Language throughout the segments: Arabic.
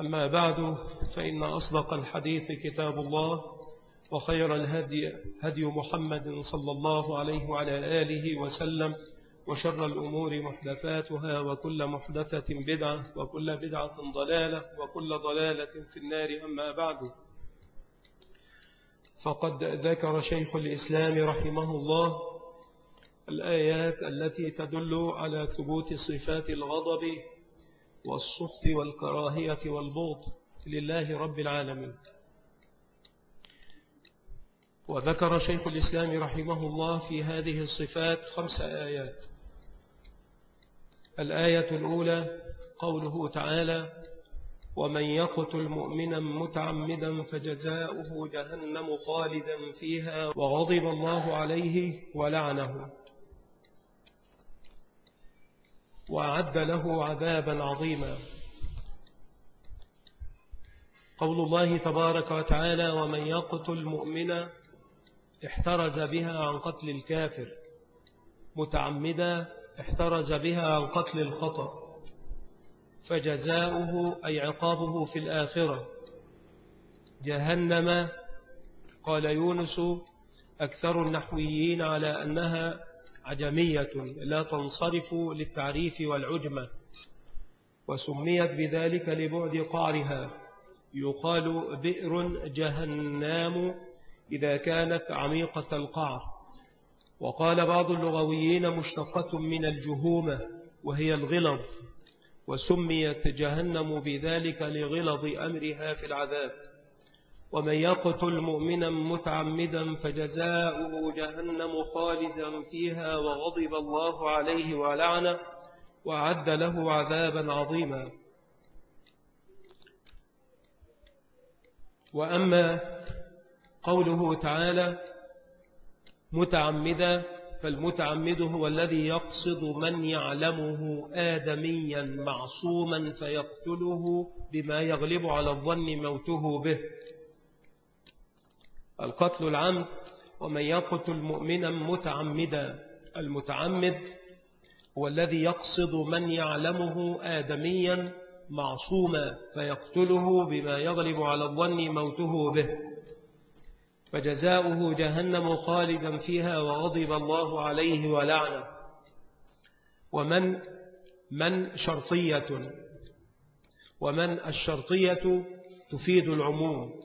أما بعد فإن أصدق الحديث كتاب الله وخير الهدي هدي محمد صلى الله عليه وعلى آله وسلم وشر الأمور محدثاتها وكل محدثة بدعة وكل بدعة ضلالة وكل ضلالة في النار أما بعد. فقد ذكر شيخ الإسلام رحمه الله الآيات التي تدل على ثبوت صفات الغضب والسخط والكراهية والبغض لله رب العالمين. وذكر شيخ الإسلام رحمه الله في هذه الصفات خمس آيات. الآية الأولى قوله تعالى ومن يقتل مؤمنا متعمدا فجزاؤه جهنم خالدا فيها وغضب الله عليه ولعنه. وأعد له عذابا عظيما. قول الله تبارك وتعالى ومن يقتل مؤمنا احترز بها عن قتل الكافر متعمدا احترز بها عن قتل الخطأ فجزاؤه أي عقابه في الآخرة. جهنم قال يونس أكثر النحويين على أنها عجمية لا تنصرف للتعريف والعجمة وسميت بذلك لبعد قعرها يقال بئر جهنام إذا كانت عميقة القعر. وقال بعض اللغويين مشتقة من الجهومة وهي الغلظ وسميت جهنم بذلك لغلظ أمرها في العذاب. ومن يقتل مؤمنا متعمدا فجزاؤه جهنم خالدا فيها وغضب الله عليه ولعنه وعد له عذابا عظيما. وأما قوله تعالى متعمدا فالمتعمد هو الذي يقصد من يعلمه آدميا معصوما فيقتله بما يغلب على الظن موته به. القتل العمد ومن يقتل مؤمنا متعمدا المتعمد هو الذي يقصد من يعلمه آدميا معصوما فيقتله بما يغلب على الظن موته به. فجزاؤه جهنم خالدا فيها وغضب الله عليه ولعنه. ومن من شرطية ومن الشرطية تفيد العموم.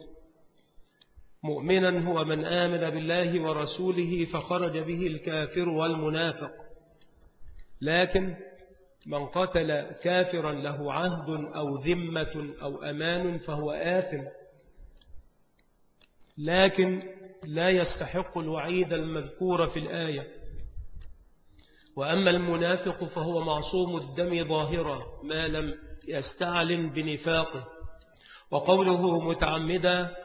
مؤمنا هو من آمن بالله ورسوله فخرج به الكافر والمنافق. لكن من قتل كافرا له عهد أو ذمة أو أمان فهو آثم. لكن لا يستحق الوعيد المذكور في الآية. وأما المنافق فهو معصوم الدم ظاهرا ما لم يستعلن بنفاقه. وقوله متعمدا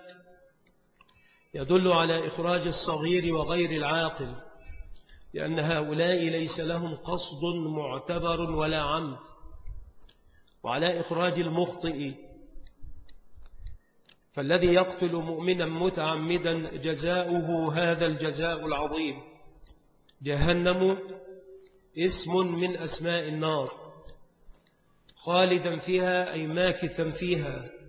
يدل على إخراج الصغير وغير العاقل لأن هؤلاء ليس لهم قصد معتبر ولا عمد. وعلى إخراج المخطئ فالذي يقتل مؤمنا متعمدا جزاؤه هذا الجزاء العظيم. جهنم اسم من أسماء النار خالدا فيها أي ماكثا فيها.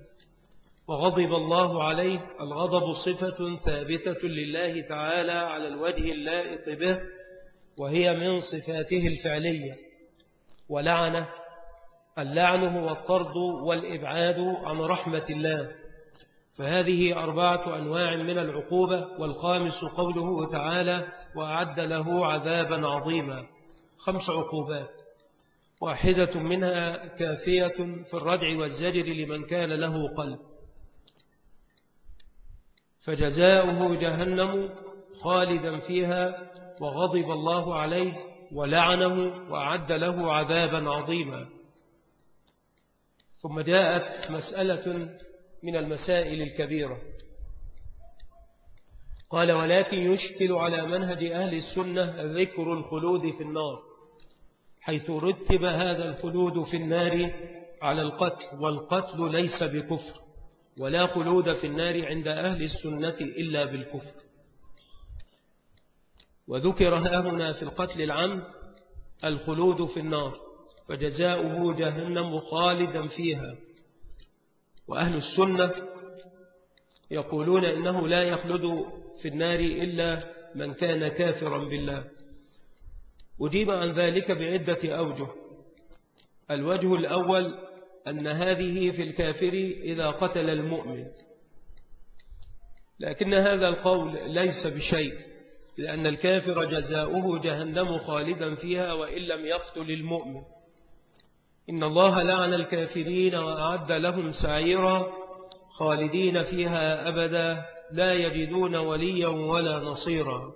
وغضب الله عليه. الغضب صفة ثابتة لله تعالى على الوجه اللائق به وهي من صفاته الفعلية. ولعنه اللعن هو الطرد والإبعاد عن رحمة الله. فهذه أربعة أنواع من العقوبة والخامس قوله تعالى وأعد له عذابا عظيما. خمس عقوبات. واحدة منها كافية في الردع والزجر لمن كان له قلب. فجزاؤه جهنم خالدا فيها وغضب الله عليه ولعنه وأعد له عذابا عظيما. ثم جاءت مسألة من المسائل الكبيرة. قال ولكن يشكل على منهج أهل السنة ذكر الخلود في النار حيث رتب هذا الخلود في النار على القتل والقتل ليس بكفر. ولا خلود في النار عند أهل السنة إلا بالكفر. وذكر هنا في القتل العام الخلود في النار فجزاؤه جهنم خالدا فيها. وأهل السنة يقولون إنه لا يخلد في النار إلا من كان كافرا بالله. أجيب عن ذلك بعدة أوجه. الوجه الأول أن هذه في الكافر إذا قتل المؤمن. لكن هذا القول ليس بشيء لأن الكافر جزاؤه جهنم خالدا فيها وإن لم يقتل المؤمن. إن الله لعن الكافرين وأعد لهم سعيرا خالدين فيها أبدا لا يجدون وليا ولا نصيرا.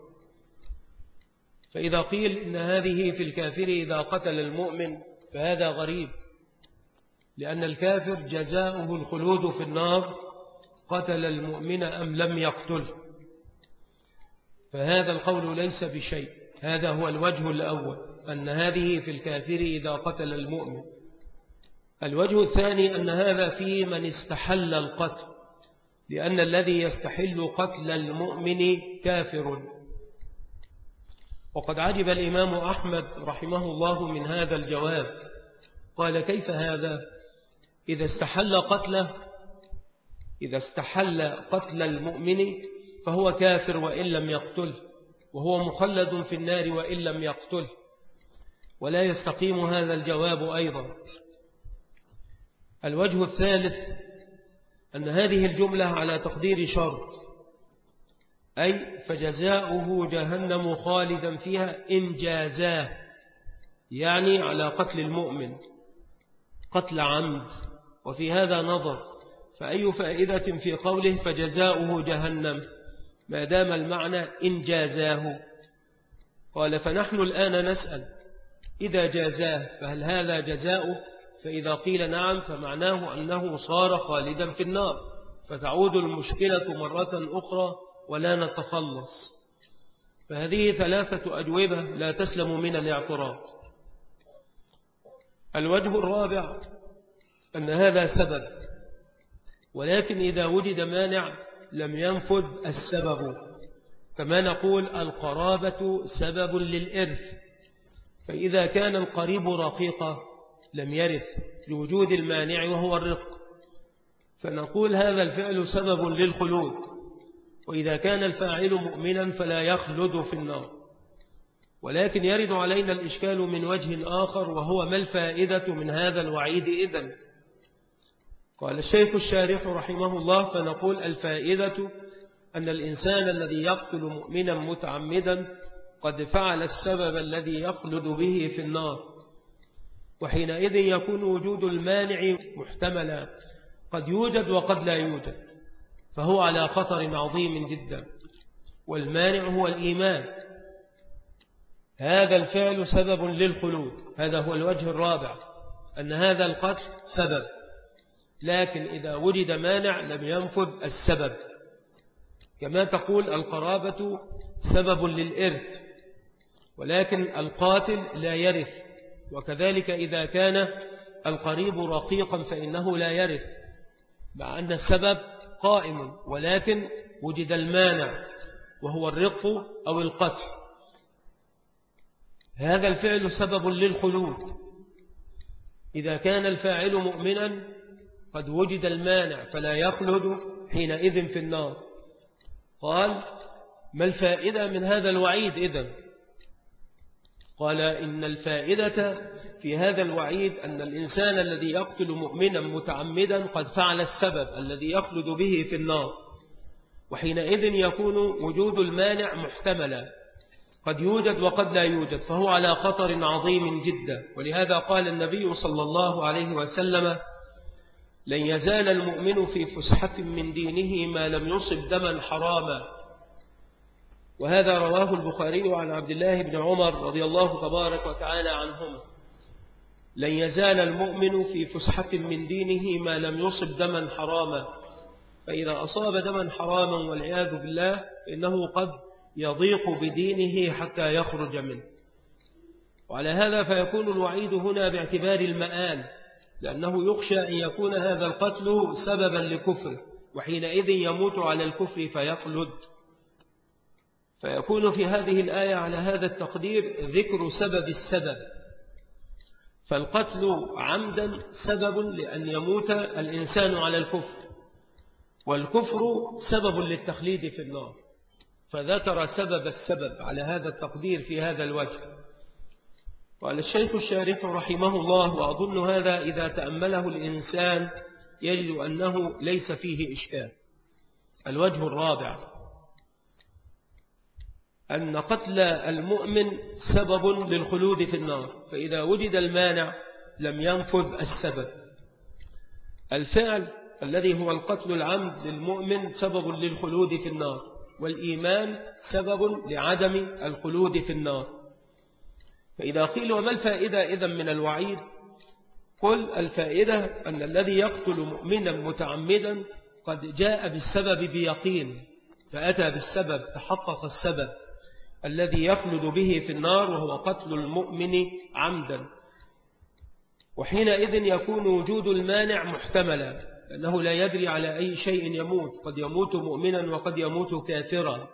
فإذا قيل إن هذه في الكافر إذا قتل المؤمن فهذا غريب. لأن الكافر جزاؤه الخلود في النار قتل المؤمن أم لم يقتله فهذا القول ليس بشيء هذا هو الوجه الأول أن هذه في الكافر إذا قتل المؤمن. الوجه الثاني أن هذا في من استحل القتل لأن الذي يستحل قتل المؤمن كافر. وقد عجب الإمام أحمد رحمه الله من هذا الجواب. قال كيف هذا؟ إذا استحل قتله إذا استحل قتل المؤمن فهو كافر وإن لم يقتله وهو مخلد في النار وإن لم يقتله ولا يستقيم هذا الجواب أيضا. الوجه الثالث أن هذه الجملة على تقدير شرط أي فجزاؤه جهنم خالدا فيها إن جازاه يعني على قتل المؤمن قتل عمد. وفي هذا نظر فأي فائدة في قوله فجزاؤه جهنم؟ ما دام المعنى إن جازاه. قال فنحن الآن نسأل إذا جازاه فهل هذا جزاؤه؟ فإذا قيل نعم فمعناه أنه صار خالدا في النار. فتعود المشكلة مرة أخرى ولا نتخلص. فهذه ثلاثة أجوبة لا تسلم من الاعتراض. الوجه الرابع أن هذا سبب ولكن إذا وجد مانع لم ينفذ السبب. كما نقول القرابة سبب للإرث. فإذا كان القريب رقيقا لم يرث لوجود المانع وهو الرق. فنقول هذا الفعل سبب للخلود. وإذا كان الفاعل مؤمنا فلا يخلد في النار. ولكن يرد علينا الإشكال من وجه آخر وهو ما الفائدة من هذا الوعيد إذن؟ قال الشيخ الشارح رحمه الله فنقول الفائدة أن الإنسان الذي يقتل مؤمنا متعمدا قد فعل السبب الذي يخلد به في النار وحينئذ يكون وجود المانع محتملا قد يوجد وقد لا يوجد فهو على خطر عظيم جدا والمانع هو الإيمان. هذا الفعل سبب للخلود هذا هو الوجه الرابع أن هذا القتل سبب. لكن إذا وجد مانع لم ينفذ السبب. كما تقول القرابة سبب للإرث ولكن القاتل لا يرث. وكذلك إذا كان القريب رقيقا فإنه لا يرث مع أن السبب قائم ولكن وجد المانع وهو الرق أو القتل. هذا الفعل سبب للخلود. إذا كان الفاعل مؤمنا قد وجد المانع فلا يخلد حينئذ في النار. قال ما الفائدة من هذا الوعيد إذن؟ قال إن الفائدة في هذا الوعيد أن الإنسان الذي يقتل مؤمنا متعمدا قد فعل السبب الذي يخلد به في النار وحينئذ يكون وجود المانع محتملا. قد يوجد وقد لا يوجد فهو على خطر عظيم جدا. ولهذا قال النبي صلى الله عليه وسلم لن يزال المؤمن في فسحة من دينه ما لم يصب دما حراما. وهذا رواه البخاري عن عبد الله بن عمر رضي الله تبارك وتعالى عنهما لن يزال المؤمن في فسحة من دينه ما لم يصب دما حراما. فإذا أصاب دما حراما والعياذ بالله فإنه قد يضيق بدينه حتى يخرج منه. وعلى هذا فيكون الوعيد هنا باعتبار المآل. لأنه يخشى أن يكون هذا القتل سببا لكفره وحينئذ يموت على الكفر فيخلد. فيكون في هذه الآية على هذا التقدير ذكر سبب السبب. فالقتل عمدا سبب لأن يموت الإنسان على الكفر والكفر سبب للتخليد في النار. فذكر سبب السبب على هذا التقدير في هذا الوجه. قال الشيخ الشارح رحمه الله وأظن هذا إذا تأمله الإنسان يجد أنه ليس فيه إشكال. الوجه الرابع أن قتل المؤمن سبب للخلود في النار فإذا وجد المانع لم ينفذ السبب. الفعل الذي هو القتل العمد للمؤمن سبب للخلود في النار والإيمان سبب لعدم الخلود في النار. فإذا قيل وما الفائدة إذا من الوعيد؟ قل الفائدة أن الذي يقتل مؤمنا متعمدا قد جاء بالسبب بيقين فأتى بالسبب تحقق السبب. الذي يخلد به في النار وهو قتل المؤمن عمدا. وحينئذ يكون وجود المانع محتملا لأنه لا يدري على أي شيء يموت. قد يموت مؤمنا وقد يموت كافرا.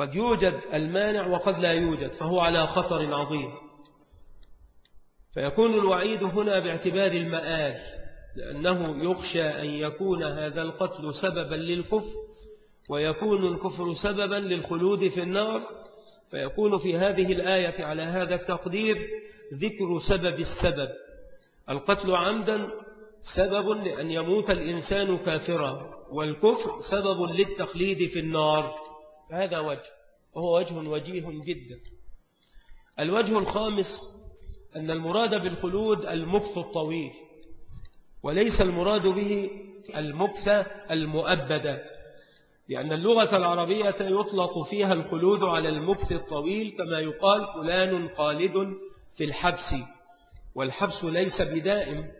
قد يوجد المانع وقد لا يوجد فهو على خطر عظيم. فيكون الوعيد هنا باعتبار المآل لأنه يخشى أن يكون هذا القتل سببا للكفر ويكون الكفر سببا للخلود في النار. فيكون في هذه الآية على هذا التقدير ذكر سبب السبب. القتل عمدا سبب لأن يموت الإنسان كافرا والكفر سبب للتخليد في النار. هذا وجه وهو وجه وجيه جدا. الوجه الخامس أن المراد بالخلود المكث الطويل وليس المراد به المكث المؤبد. لأن اللغة العربية يطلق فيها الخلود على المكث الطويل كما يقال فلان خالد في الحبس والحبس ليس بدائم.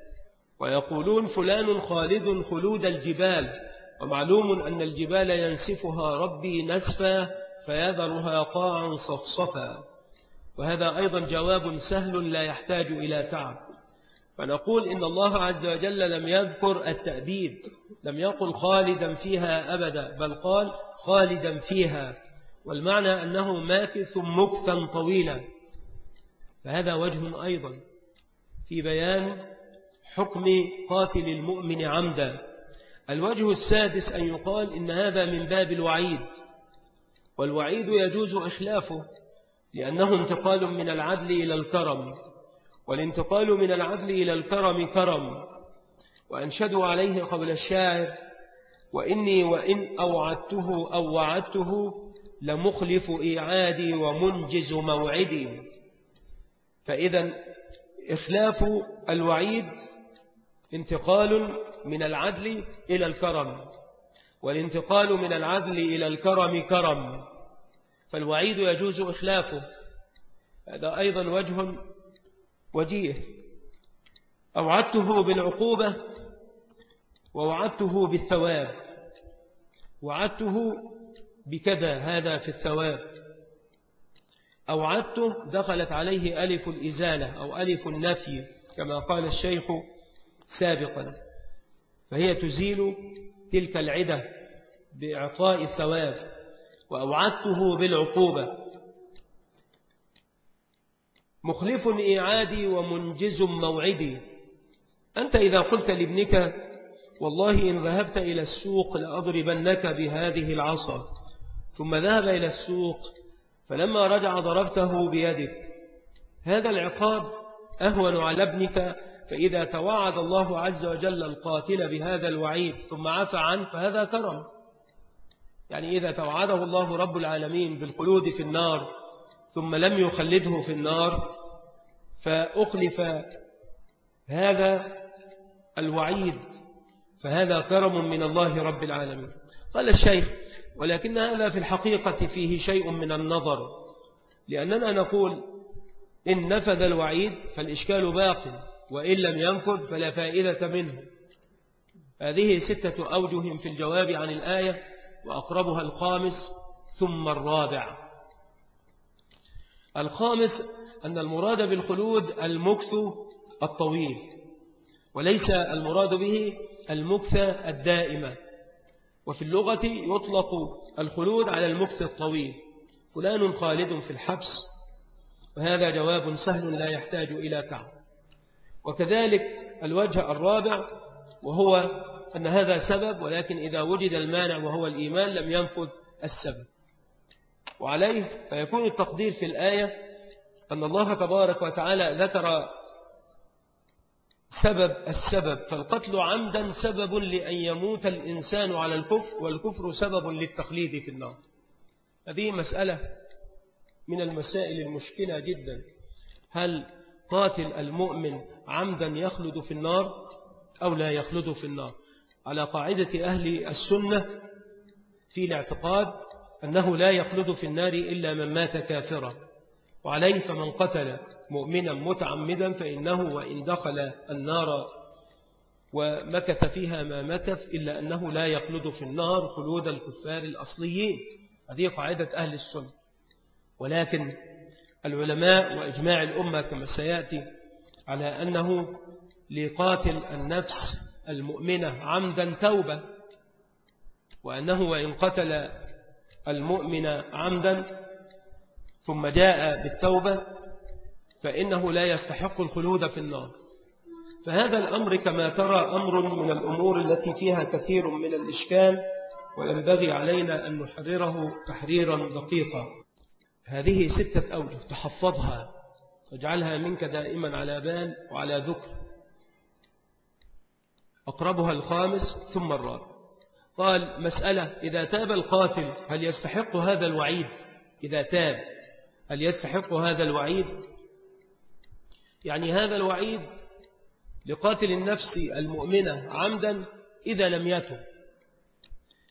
ويقولون فلان خالد خلود الجبال. ومعلوم أن الجبال ينسفها ربي نسفا فيذرها قاعا صفصفا. وهذا أيضا جواب سهل لا يحتاج إلى تعب. فنقول إن الله عز وجل لم يذكر التأبيد لم يقل خالدا فيها أبدا بل قال خالدا فيها. والمعنى أنه ماكث مكثا طويلا. فهذا وجه أيضا في بيان حكم قاتل المؤمن عمدا. الوجه السادس أن يقال إن هذا من باب الوعيد والوعيد يجوز إخلافه لأنه انتقال من العدل إلى الكرم والانتقال من العدل إلى الكرم كرم وأنشدوا عليه قبل الشاعر وإني وإن أوعدته أو وعدته لمخلف إيعادي ومنجز موعدي. فإذا إخلاف الوعيد انتقال من العدل إلى الكرم والانتقال من العدل إلى الكرم كرم. فالوعيد يجوز إخلافه. هذا أيضا وجه وجيه. أوعدته بالعقوبة ووعدته بالثواب. وعدته بكذا هذا في الثواب. أوعدته دخلت عليه ألف الإزالة أو ألف النفي كما قال الشيخ سابقا. فهي تزيل تلك العدة بإعطاء الثواب وأوعدته بالعقوبة. مخلف إيعادي ومنجز موعدي. أنت إذا قلت لابنك والله إن ذهبت إلى السوق لأضربنك بهذه العصا. ثم ذهب إلى السوق فلما رجع ضربته بيدك. هذا العقاب أهون على ابنك فإذا توعد الله عز وجل القاتل بهذا الوعيد ثم عفى عنه فهذا كرم. يعني إذا توعده الله رب العالمين بالخلود في النار ثم لم يخلده في النار فأخلف هذا الوعيد فهذا كرم من الله رب العالمين. قال الشيخ ولكن هذا في الحقيقة فيه شيء من النظر لأننا نقول إن نفذ الوعيد فالإشكال باق وإن لم ينفذ فلا فائدة منه. هذه ستة أوجه في الجواب عن الآية وأقربها الخامس ثم الرابع. الخامس أن المراد بالخلود المكث الطويل وليس المراد به المكث الدائمة. وفي اللغة يطلق الخلود على المكث الطويل. فلان خالد في الحبس. وهذا جواب سهل لا يحتاج إلى تعب وكذلك الوجه الرابع وهو أن هذا سبب ولكن إذا وجد المانع وهو الإيمان لم ينفذ السبب. وعليه فيكون التقدير في الآية أن الله تبارك وتعالى ذكر سبب السبب فالقتل عمدا سبب لأن يموت الإنسان على الكفر والكفر سبب للتخليد في النار. هذه مسألة من المسائل المشكلة جدا. هل قاتل المؤمن عمدا يخلد في النار أو لا يخلد في النار. على قاعدة أهل السنة في الاعتقاد أنه لا يخلد في النار إلا من مات كافرا. وعليه فمن قتل مؤمنا متعمدا فإنه وإن دخل النار ومكث فيها ما مكث إلا أنه لا يخلد في النار خلود الكفار الأصليين. هذه قاعدة أهل السنة. ولكن العلماء وإجماع الأمة كما سيأتي على أنه لقاتل النفس المؤمنة عمدا توبة وأنه وإن قتل المؤمن عمدا ثم جاء بالتوبة فإنه لا يستحق الخلود في النار. فهذا الأمر كما ترى أمر من الأمور التي فيها كثير من الإشكال وينبغي علينا أن نحرره تحريرا دقيقا. هذه ستة أوجه تحفظها. واجعلها منك دائما على بال وعلى ذكر. أقربها الخامس ثم الرابع. قال مسألة إذا تاب القاتل هل يستحق هذا الوعيد؟ إذا تاب هل يستحق هذا الوعيد؟ يعني هذا الوعيد لقاتل النفس المؤمنة عمدا إذا لم يتب.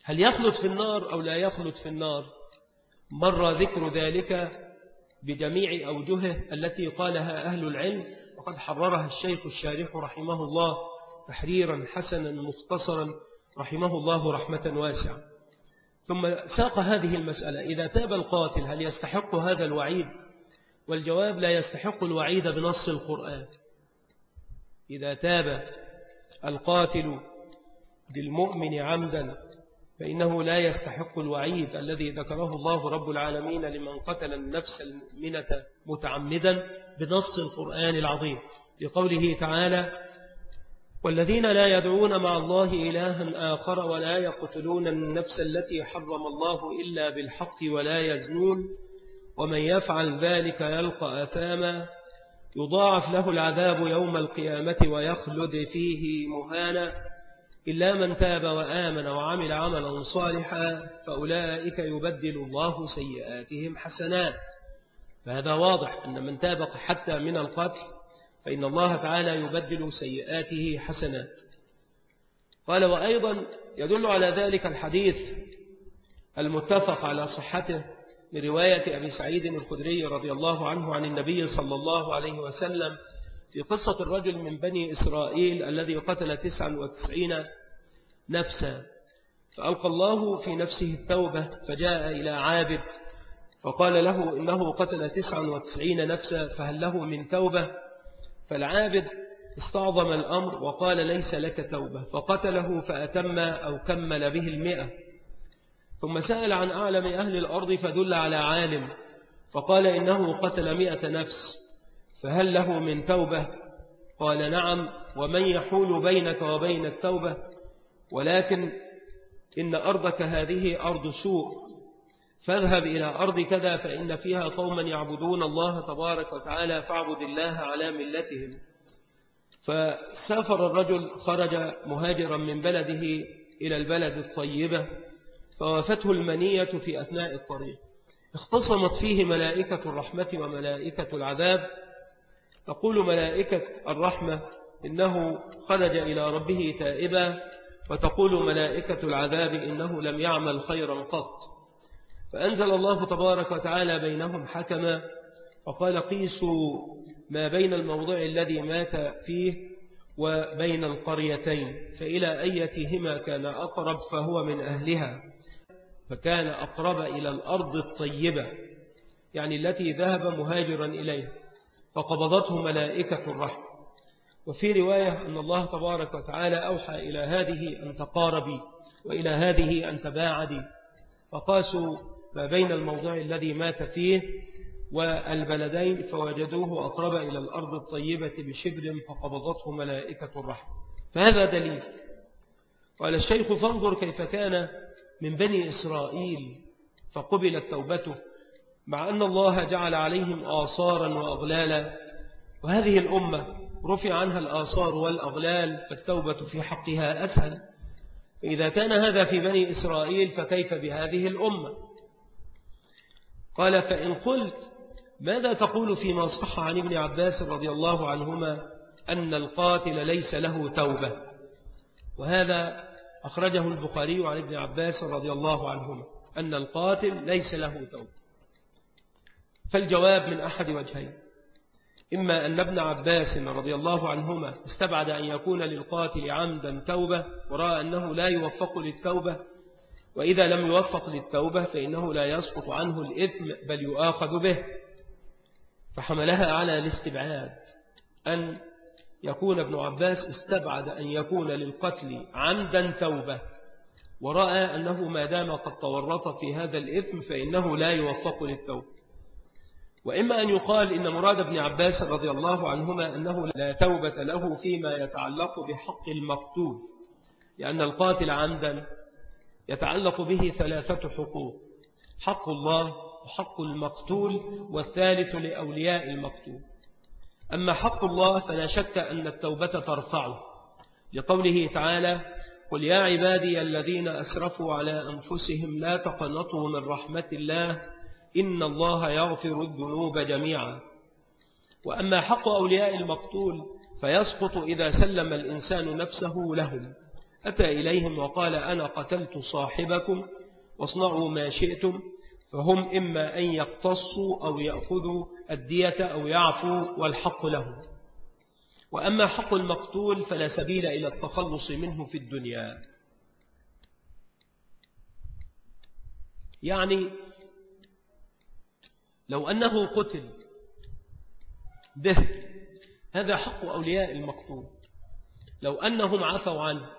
هل يخلط في النار أو لا يخلط في النار؟ مر ذكر ذلك بجميع أوجهه التي قالها أهل العلم وقد حررها الشيخ الشارح رحمه الله تحريرا حسنا مختصرا رحمه الله رحمة واسعة. ثم ساق هذه المسألة إذا تاب القاتل هل يستحق هذا الوعيد؟ والجواب لا يستحق الوعيد بنص القرآن. إذا تاب القاتل للمؤمن عمدا فإنه لا يستحق الوعيد الذي ذكره الله رب العالمين لمن قتل النفس المؤمنة متعمدا بنص القرآن العظيم لقوله تعالى والذين لا يدعون مع الله إلها آخر ولا يقتلون النفس التي حرم الله إلا بالحق ولا يزنون ومن يفعل ذلك يلقى أثاما يضاعف له العذاب يوم القيامة ويخلد فيه مهانا إلا من تاب وآمن وعمل عملا صالحا فأولئك يبدل الله سيئاتهم حسنات. فهذا واضح أن من تاب حتى من القتل فإن الله تعالى يبدل سيئاته حسنات. قال وأيضا يدل على ذلك الحديث المتفق على صحته من رواية أبي سعيد الخدري رضي الله عنه عن النبي صلى الله عليه وسلم في قصة الرجل من بني إسرائيل الذي قتل تسعا وتسعين نفسا فألقى الله في نفسه التوبة فجاء إلى عابد فقال له إنه قتل تسعا وتسعين نفسا فهل له من توبة؟ فالعابد استعظم الأمر وقال ليس لك توبة فقتله فأتم أو كمل به المئة. ثم سأل عن أعلم أهل الأرض فدل على عالم فقال إنه قتل مئة نفس فهل له من توبة؟ قال نعم ومن يحول بينك وبين التوبة؟ ولكن إن أرضك هذه أرض سوء فاذهب إلى أرض كذا فإن فيها قوما يعبدون الله تبارك وتعالى فاعبد الله على ملتهم. فسافر الرجل خرج مهاجرا من بلده إلى البلد الطيبة فوافته المنية في أثناء الطريق. اختصمت فيه ملائكة الرحمة وملائكة العذاب. تقول ملائكة الرحمة إنه خرج إلى ربه تائبا وتقول ملائكة العذاب إنه لم يعمل خيرا قط. فأنزل الله تبارك وتعالى بينهم حكما وقال قيسوا ما بين الموضع الذي مات فيه وبين القريتين فإلى أيتهما كان أقرب فهو من أهلها فكان أقرب إلى الأرض الطيبة يعني التي ذهب مهاجرا إليها فقبضته ملائكة الرحمة. وفي رواية أن الله تبارك وتعالى أوحى إلى هذه أن تقاربي وإلى هذه أن تباعدي. فقاسوا ما بين الموضع الذي مات فيه والبلدين فوجدوه أقرب إلى الأرض الطيبة بشبر فقبضته ملائكة الرحمة. فهذا دليل. قال الشيخ فانظر كيف كان من بني إسرائيل فقبلت توبته مع أن الله جعل عليهم آثارا وأغلالا. وهذه الأمة رفع عنها الآثار والأغلال فالتوبة في حقها أسهل. إذا كان هذا في بني إسرائيل فكيف بهذه الأمة؟ قال فإن قلت ماذا تقول فيما صح عن ابن عباس رضي الله عنهما؟ أن القاتل ليس له توبة. وهذا أخرجه البخاري عن ابن عباس رضي الله عنهما أن القاتل ليس له توبة. فالجواب من أحد وجهين. إما أن ابن عباس رضي الله عنهما استبعد أن يكون للقاتل عمدا توبة ورأى أنه لا يوفق للتوبة وإذا لم يوفق للتوبة فإنه لا يسقط عنه الإثم بل يؤاخذ به. فحملها على الاستبعاد أن يكون ابن عباس استبعد أن يكون للقتل عمدا توبة ورأى أنه ما دام قد تورط في هذا الإثم فإنه لا يوفق للتوبة. وإما أن يقال إن مراد ابن عباس رضي الله عنهما أنه لا توبة له فيما يتعلق بحق المقتول لأن القاتل عمدا يتعلق به ثلاثة حقوق حق الله وحق المقتول والثالث لأولياء المقتول. أما حق الله فلا شك أن التوبة ترفعه لقوله تعالى قل يا عبادي الذين أسرفوا على أنفسهم لا تقنطوا من رحمة الله إن الله يغفر الذنوب جميعا. وأما حق أولياء المقتول فيسقط إذا سلم الإنسان نفسه لهم. أتى إليهم وقال أنا قتلت صاحبكم واصنعوا ما شئتم فهم إما أن يقتصوا أو يأخذوا الدية أو يعفوا والحق لهم. وأما حق المقتول فلا سبيل إلى التخلص منه في الدنيا. يعني لو أنه قتل به هذا حق أولياء المقتول لو أنهم عفوا عنه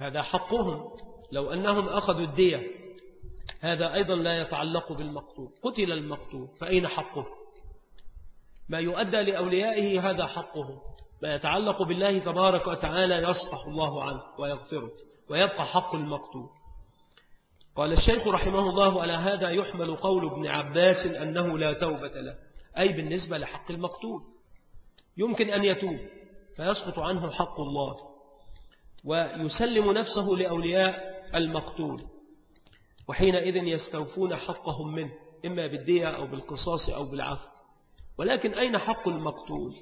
هذا حقهم. لو أنهم أخذوا الدية هذا أيضا لا يتعلق بالمقتول قتل المقتول فأين حقه؟ ما يؤدى لأوليائه هذا حقه. ما يتعلق بالله تبارك وتعالى يصفح الله عنه ويغفره ويبقى حق المقتول قال الشيخ رحمه الله على هذا يحمل قول ابن عباس أنه لا توبة له أي بالنسبة لحق المقتول. يمكن أن يتوب فيسقط عنه حق الله. ويسلم نفسه لأولياء المقتول وحينئذ يستوفون حقهم منه إما بالدية أو بالقصاص أو بالعفو. ولكن أين حق المقتول؟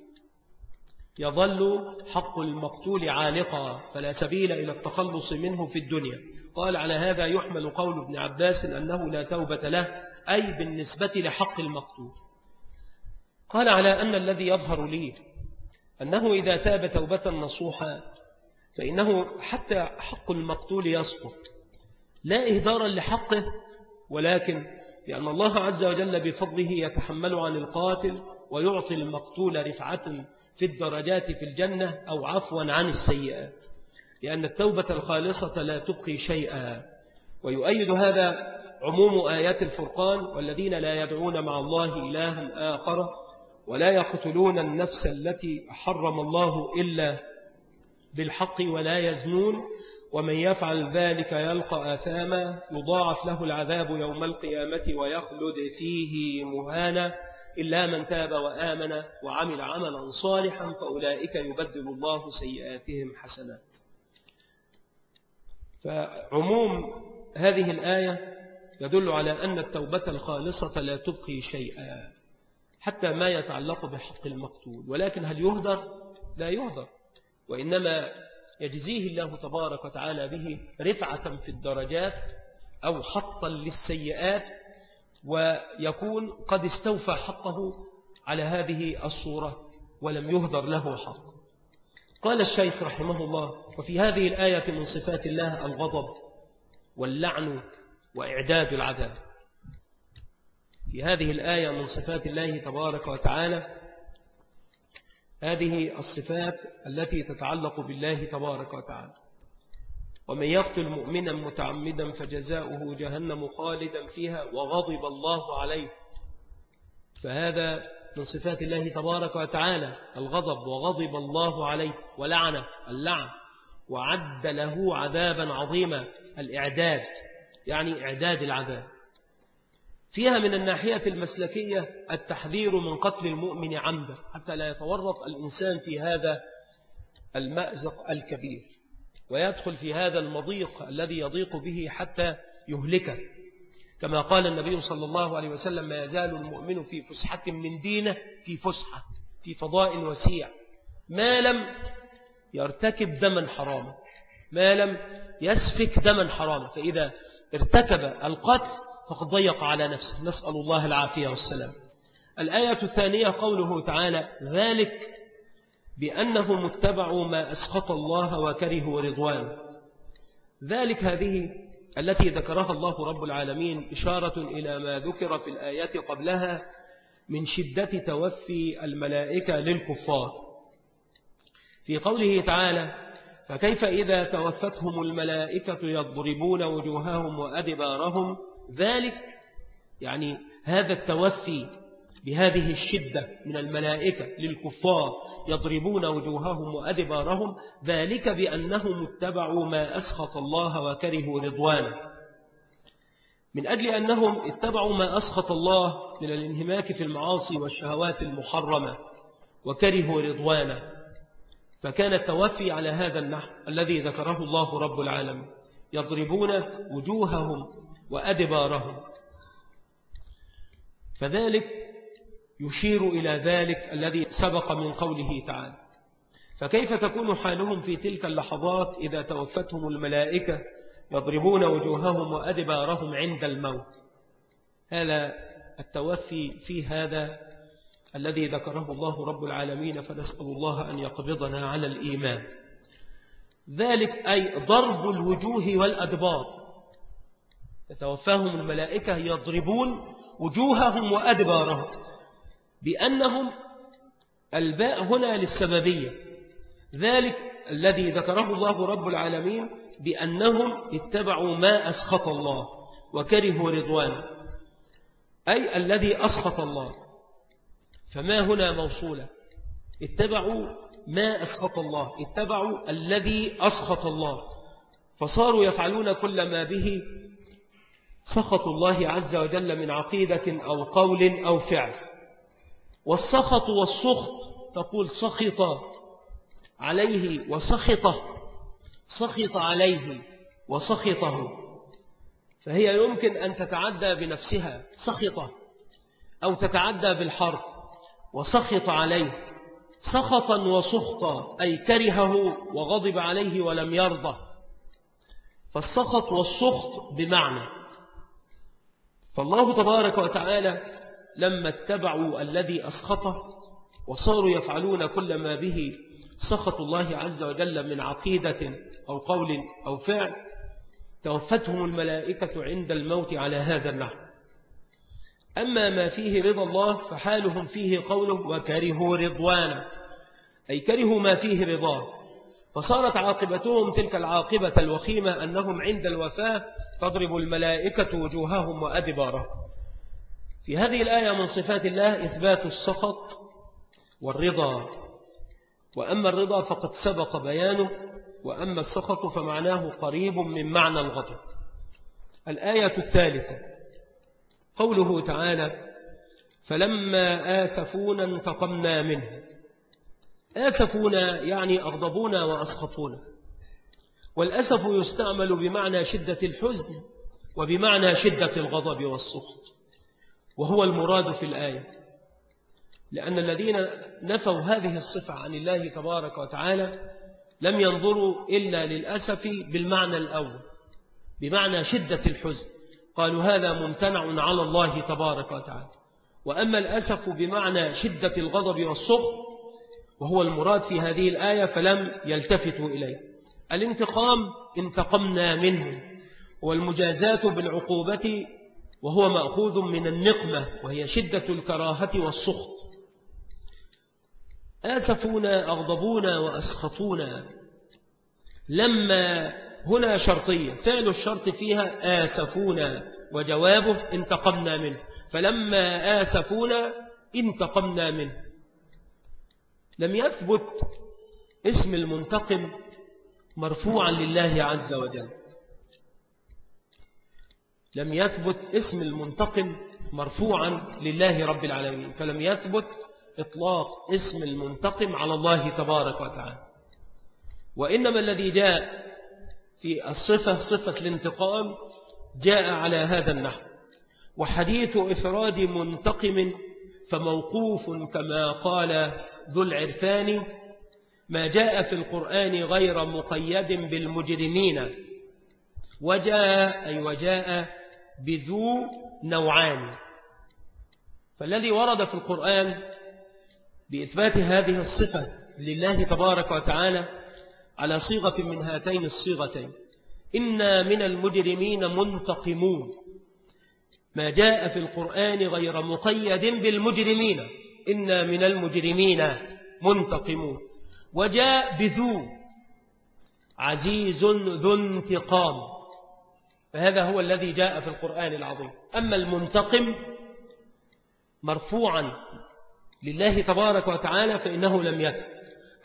يظل حق المقتول عالقا فلا سبيل إلى التخلص منه في الدنيا. قال على هذا يحمل قول ابن عباس أنه لا توبة له أي بالنسبة لحق المقتول. قال على أن الذي يظهر لي أنه إذا تاب توبة نصوحا فإنه حتى حق المقتول يسقط لا إهدارا لحقه ولكن لأن الله عز وجل بفضله يتحمل عن القاتل ويعطي المقتول رفعة في الدرجات في الجنة أو عفوا عن السيئات لأن التوبة الخالصة لا تبقي شيئا. ويؤيد هذا عموم آيات الفرقان والذين لا يدعون مع الله إلها آخر ولا يقتلون النفس التي حرم الله إلا بالحق ولا يزنون ومن يفعل ذلك يلقى آثاما يضاعف له العذاب يوم القيامة ويخلد فيه مهانا. إلا من تاب وآمن وعمل عملا صالحا فأولئك يبدل الله سيئاتهم حسنات فعموم هذه الآية يدل على أن التوبة الخالصة لا تبقي شيئا حتى ما يتعلق بحق المقتول ولكن هل يهدر؟ لا يهدر وإنما يجزيه الله تبارك وتعالى به رفعة في الدرجات أو حطا للسيئات ويكون قد استوفى حقه على هذه الصورة ولم يهدر له حق. قال الشيخ رحمه الله وفي هذه الآية من صفات الله الغضب واللعن وإعداد العذاب. في هذه الآية من صفات الله تبارك وتعالى هذه الصفات التي تتعلق بالله تبارك وتعالى. ومن يقتل مؤمنا متعمدا فجزاؤه جهنم خالدا فيها وغضب الله عليه. فهذا من صفات الله تبارك وتعالى الغضب وغضب الله عليه ولعنه اللعن وعد له عذابا عظيما الإعداد يعني إعداد العذاب. فيها من الناحية المسلكية التحذير من قتل المؤمن عمدا حتى لا يتورط الإنسان في هذا المأزق الكبير. ويدخل في هذا المضيق الذي يضيق به حتى يهلكه. كما قال النبي صلى الله عليه وسلم ما يزال المؤمن في فسحة من دينه في فسحة في فضاء وسيع. ما لم يرتكب دما حراما ما لم يسفك دما حراما. فإذا ارتكب القتل فقد ضيق على نفسه. نسأل الله العافية والسلام. الآية الثانية قوله تعالى ذلك بأنهم اتبعوا ما أسخط الله وكرهوا رضوانه. ذلك هذه التي ذكرها الله رب العالمين إشارة إلى ما ذكر في الآيات قبلها من شدة توفي الملائكة للكفار. في قوله تعالى فكيف إذا توفتهم الملائكة يضربون وجوههم وأدبارهم؟ ذلك يعني هذا التوفي بهذه الشدة من الملائكة للكفار. يضربون وجوههم وأدبارهم ذلك بأنهم اتبعوا ما أسخط الله وكرهوا رضوانه. من أجل أنهم اتبعوا ما أسخط الله من الانهماك في المعاصي والشهوات المحرمة وكرهوا رضوانه. فكان التوفي على هذا النحو الذي ذكره الله رب العالمين. يضربون وجوههم وأدبارهم. فذلك يشير إلى ذلك الذي سبق من قوله تعالى. فكيف تكون حالهم في تلك اللحظات إذا توفتهم الملائكة يضربون وجوههم وأدبارهم عند الموت؟ هذا التوفي في هذا الذي ذكره الله رب العالمين فنسأل الله أن يقبضنا على الإيمان. ذلك أي ضرب الوجوه والأدبار. يتوفاهم الملائكة يضربون وجوههم وأدبارهم. بأنهم الباء هنا للسببية. ذلك الذي ذكره الله رب العالمين بأنهم اتبعوا ما أسخط الله وكرهوا رضوانه أي الذي أسخط الله. فما هنا موصولة؟ اتبعوا ما أسخط الله اتبعوا الذي أسخط الله. فصاروا يفعلون كل ما به سخط الله عز وجل من عقيدة أو قول أو فعل. والسخط والسخط تقول سخط عليه وسخطه سخط عليه وسخطه. فهي يمكن أن تتعدى بنفسها سخطه أو تتعدى بالحرف وسخط عليه. سخطا وسخطا أي كرهه وغضب عليه ولم يرضى فالسخط والسخط بمعنى. فالله تبارك وتعالى لما اتبعوا الذي أسخطه وصاروا يفعلون كل ما به سخط الله عز وجل من عقيدة أو قول أو فعل توفتهم الملائكة عند الموت على هذا النحو. أما ما فيه رضا الله فحالهم فيه قوله وكرهوا رضوانا أي كرهوا ما فيه رضاه. فصارت عاقبتهم تلك العاقبة الوخيمة أنهم عند الوفاة تضرب الملائكة وجوههم وأدبارهم. في هذه الآية من صفات الله إثبات السخط والرضا. وأما الرضا فقد سبق بيانه وأما السخط فمعناه قريب من معنى الغضب. الآية الثالثة. قوله تعالى فلما آسفونا انتقمنا منه. آسفونا يعني أغضبونا وأسخطونا. والأسف يستعمل بمعنى شدة الحزن وبمعنى شدة الغضب والسخط. وهو المراد في الآية. لأن الذين نفوا هذه الصفة عن الله تبارك وتعالى لم ينظروا إلا للأسف بالمعنى الأول بمعنى شدة الحزن. قالوا هذا ممتنع على الله تبارك وتعالى. وأما الأسف بمعنى شدة الغضب والسخط وهو المراد في هذه الآية فلم يلتفتوا إليه. الانتقام انتقمنا منه والمجازات بالعقوبة وهو مأخوذ من النقمة وهي شدة الكراهة والسخط. آسفونا أغضبونا وأسخطونا. لما هنا شرطية فعل الشرط فيها آسفونا وجوابه انتقمنا منه. فلما آسفونا انتقمنا منه. لم يثبت اسم المنتقم مرفوعا لله عز وجل. لم يثبت اسم المنتقم مرفوعا لله رب العالمين فلم يثبت إطلاق اسم المنتقم على الله تبارك وتعالى. وإنما الذي جاء في الصفة صفة الانتقام جاء على هذا النحو. وحديث إفراد منتقم فموقوف كما قال ذو العرفان ما جاء في القرآن غير مقيد بالمجرمين. وجاء أي وجاء بذو نوعان. فالذي ورد في القرآن بإثبات هذه الصفة لله تبارك وتعالى على صيغة من هاتين الصيغتين. إنا من المجرمين منتقمون. ما جاء في القرآن غير مقيد بالمجرمين. إنا من المجرمين منتقمون. وجاء بذو عزيز ذو انتقام. فهذا هو الذي جاء في القرآن العظيم. أما المنتقم مرفوعا لله تبارك وتعالى فإنه لم يثبت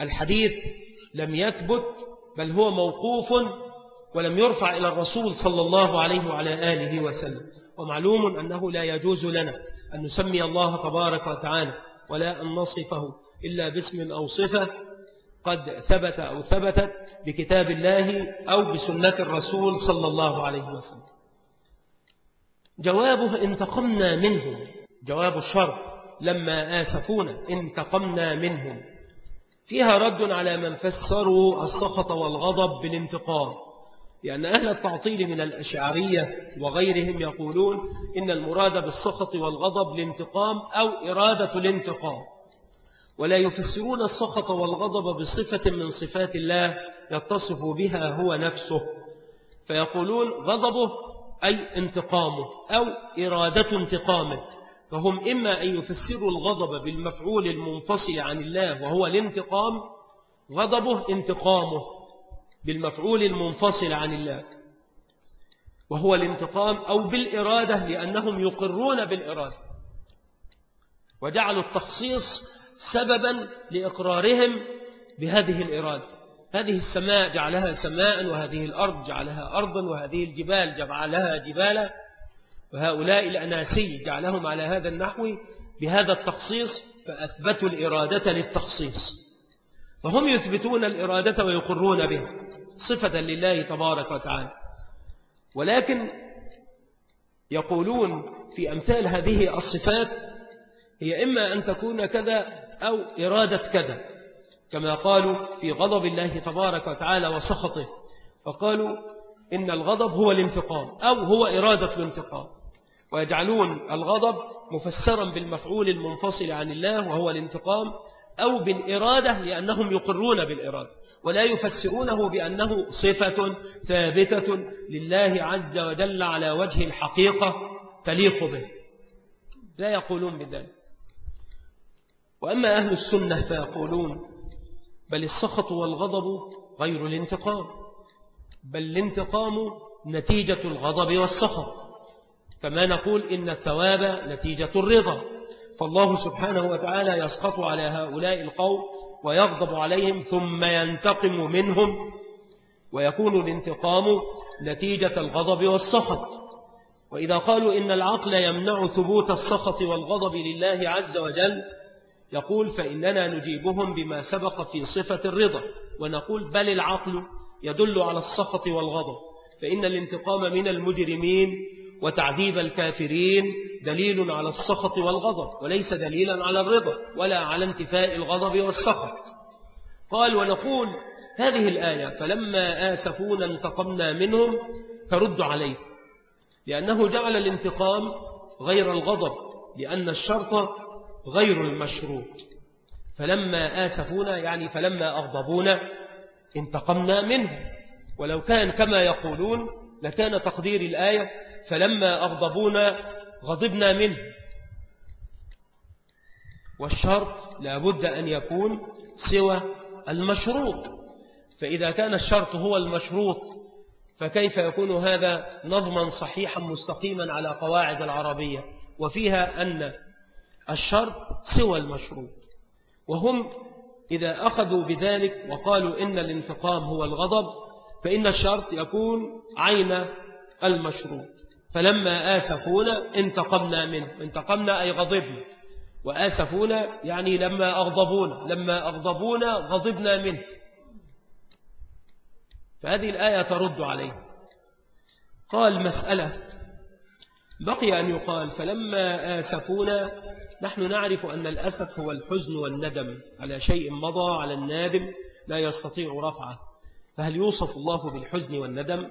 الحديث لم يثبت بل هو موقوف ولم يرفع إلى الرسول صلى الله عليه وعلى آله وسلم. ومعلوم أنه لا يجوز لنا أن نسمي الله تبارك وتعالى ولا أن نصفه إلا باسم أو صفة قد ثبت أو ثبتت بكتاب الله أو بسنة الرسول صلى الله عليه وسلم. جوابه انتقمنا منهم جواب الشرط. لما آسفونا. انتقمنا منهم فيها رد على من فسروا السخط والغضب بالانتقام. لأن أهل التعطيل من الأشعرية وغيرهم يقولون إن المراد بالسخط والغضب الانتقام أو إرادة الانتقام. ولا يفسرون السخط والغضب بصفة من صفات الله يتصف بها هو نفسه. فيقولون غضبه أي انتقامه أو إرادة انتقامه. فهم إما أن يفسروا الغضب بالمفعول المنفصل عن الله وهو الانتقام غضبه انتقامه بالمفعول المنفصل عن الله وهو الانتقام أو بالإرادة لأنهم يقرون بالإرادة. وجعلوا التخصيص سببا لإقرارهم بهذه الإرادة. هذه السماء جعلها سماء وهذه الأرض جعلها أرضا وهذه الجبال جعلها جبالا. وهؤلاء الأناسي جعلهم على هذا النحو بهذا التخصيص فأثبتوا الإرادة للتخصيص. فهم يثبتون الإرادة ويقرون بها صفة لله تبارك وتعالى. ولكن يقولون في أمثال هذه الصفات هي إما أن تكون كذا أو إرادة كذا كما قالوا في غضب الله تبارك وتعالى وسخطه. فقالوا إن الغضب هو الانتقام أو هو إرادة الانتقام. ويجعلون الغضب مفسرا بالمفعول المنفصل عن الله وهو الانتقام أو بالإرادة لأنهم يقرون بالإرادة ولا يفسرونه بأنه صفة ثابتة لله عز وجل على وجه الحقيقة تليق به. لا يقولون بذلك. وأما أهل السنة فيقولون بل السخط والغضب غير الانتقام بل الانتقام نتيجة الغضب والسخط. كما نقول إن الثواب نتيجة الرضا. فالله سبحانه وتعالى يسقط على هؤلاء القوم ويغضب عليهم ثم ينتقم منهم ويكون الانتقام نتيجة الغضب والسخط. وإذا قالوا إن العقل يمنع ثبوت السخط والغضب لله عز وجل يقول فإننا نجيبهم بما سبق في صفة الرضا ونقول بل العقل يدل على السخط والغضب فإن الانتقام من المجرمين وتعذيب الكافرين دليل على السخط والغضب وليس دليلا على الرضا ولا على انتفاء الغضب والسخط. قال ونقول هذه الآية فلما آسفونا انتقمنا منهم ترد عليه لأنه جعل الانتقام غير الغضب لأن الشرط غير المشروط. فلما آسفونا يعني فلما أغضبونا انتقمنا منه. ولو كان كما يقولون لكان تقدير الآية فلما أغضبونا غضبنا منه. والشرط لابد أن يكون سوى المشروط. فإذا كان الشرط هو المشروط فكيف يكون هذا نظما صحيحا مستقيما على قواعد العربية؟ وفيها أن الشرط سوى المشروط. وهم إذا أخذوا بذلك وقالوا إن الانتقام هو الغضب فإن الشرط يكون عين المشروط. فلما آسفونا انتقمنا منه. انتقمنا أي غضبنا. وآسفونا يعني لما أغضبونا. لما أغضبونا غضبنا منه. فهذه الآية ترد عليه. قال مسألة. بقي أن يقال فلما آسفونا نحن نعرف أن الأسف هو الحزن والندم. على شيء مضى على النادم لا يستطيع رفعه. فهل يوصف الله بالحزن والندم؟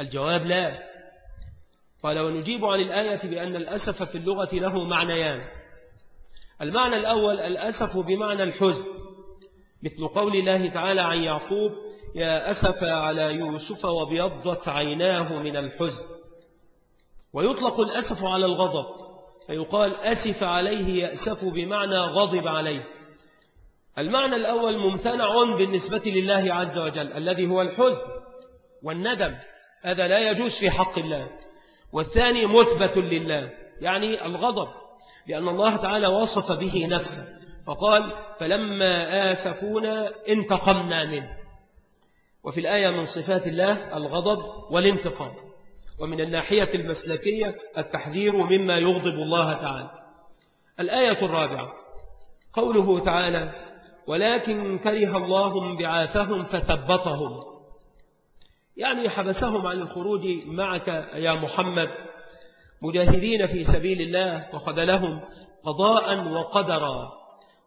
الجواب لا. قال ونجيب عن الآية بأن الأسف في اللغة له معنيان. المعنى الأول الأسف بمعنى الحزن. مثل قول الله تعالى عن يعقوب يا أسف على يوسف وبيضت عيناه من الحزن. ويطلق الأسف على الغضب. فيقال أسف عليه يأسف بمعنى غضب عليه. المعنى الأول ممتنع بالنسبة لله عز وجل الذي هو الحزن والندم. هذا لا يجوز في حق الله. والثاني مثبت لله يعني الغضب لأن الله تعالى وصف به نفسه. فقال فلما آسفونا انتقمنا منه. وفي الآية من صفات الله الغضب والانتقام. ومن الناحية المسلكية التحذير مما يغضب الله تعالى. الآية الرابعة قوله تعالى ولكن كره الله بعاثهم فثبطهم يعني حبسهم عن الخروج معك يا محمد مجاهدين في سبيل الله وخذلهم قضاء وقدرا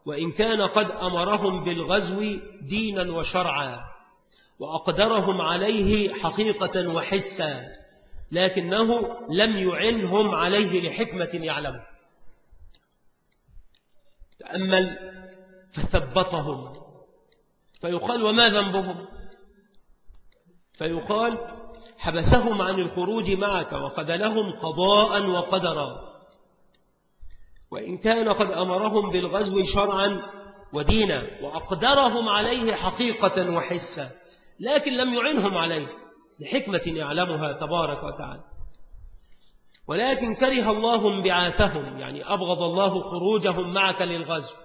وإن كان قد أمرهم بالغزو دينا وشرعا وأقدرهم عليه حقيقة وحسا. لكنه لم يعنهم عليه لحكمة يعلم تأمل فثبطهم. فيقال وما ذنبهم؟ فيقال حبسهم عن الخروج معك وخذلهم قضاء وقدرا. وإن كان قد أمرهم بالغزو شرعا ودينا وأقدرهم عليه حقيقة وحسا لكن لم يعنهم عليه. لحكمة يعلمها تبارك وتعالى. ولكن كره الله انبعاثهم يعني أبغض الله خروجهم معك للغزو.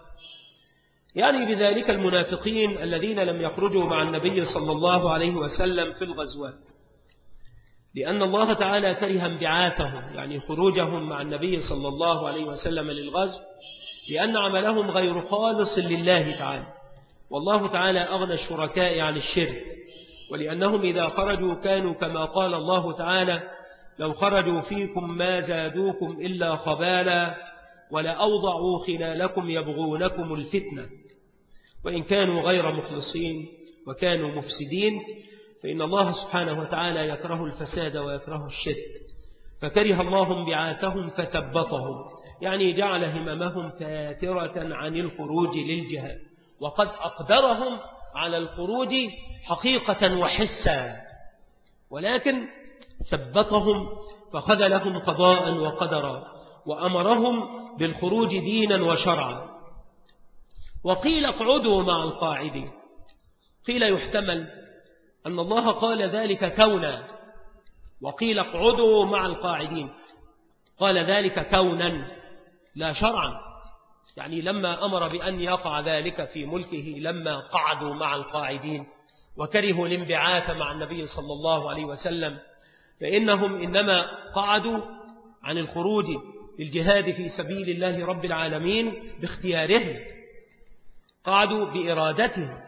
يعني بذلك المنافقين الذين لم يخرجوا مع النبي صلى الله عليه وسلم في الغزوات. لأن الله تعالى كره انبعاثهم يعني خروجهم مع النبي صلى الله عليه وسلم للغزو لأن عملهم غير خالص لله تعالى. والله تعالى أغنى الشركاء عن الشرك. ولأنهم إذا خرجوا كانوا كما قال الله تعالى لو خرجوا فيكم ما زادوكم إلا خبالا ولأوضعوا خلالكم يبغونكم الفتنة. وإن كانوا غير مخلصين وكانوا مفسدين فإن الله سبحانه وتعالى يكره الفساد ويكره الشرك. فكره الله انبعاثهم فتبطهم يعني جعل هممهم كاثرة عن الخروج للجهاد. وقد أقدرهم على الخروج حقيقة وحسا. ولكن ثبتهم فخذلهم قضاء وقدرا وأمرهم بالخروج دينا وشرعا. وقيل اقعدوا مع القاعدين قيل يحتمل أن الله قال ذلك كونا. وقيل اقعدوا مع القاعدين. قال ذلك كونا لا شرعا. يعني لما أمر بأن يقع ذلك في ملكه لما قعدوا مع القاعدين. وكرهوا الانبعاث مع النبي صلى الله عليه وسلم فإنهم إنما قعدوا عن الخروج للجهاد في سبيل الله رب العالمين باختيارهم. قعدوا بإرادتهم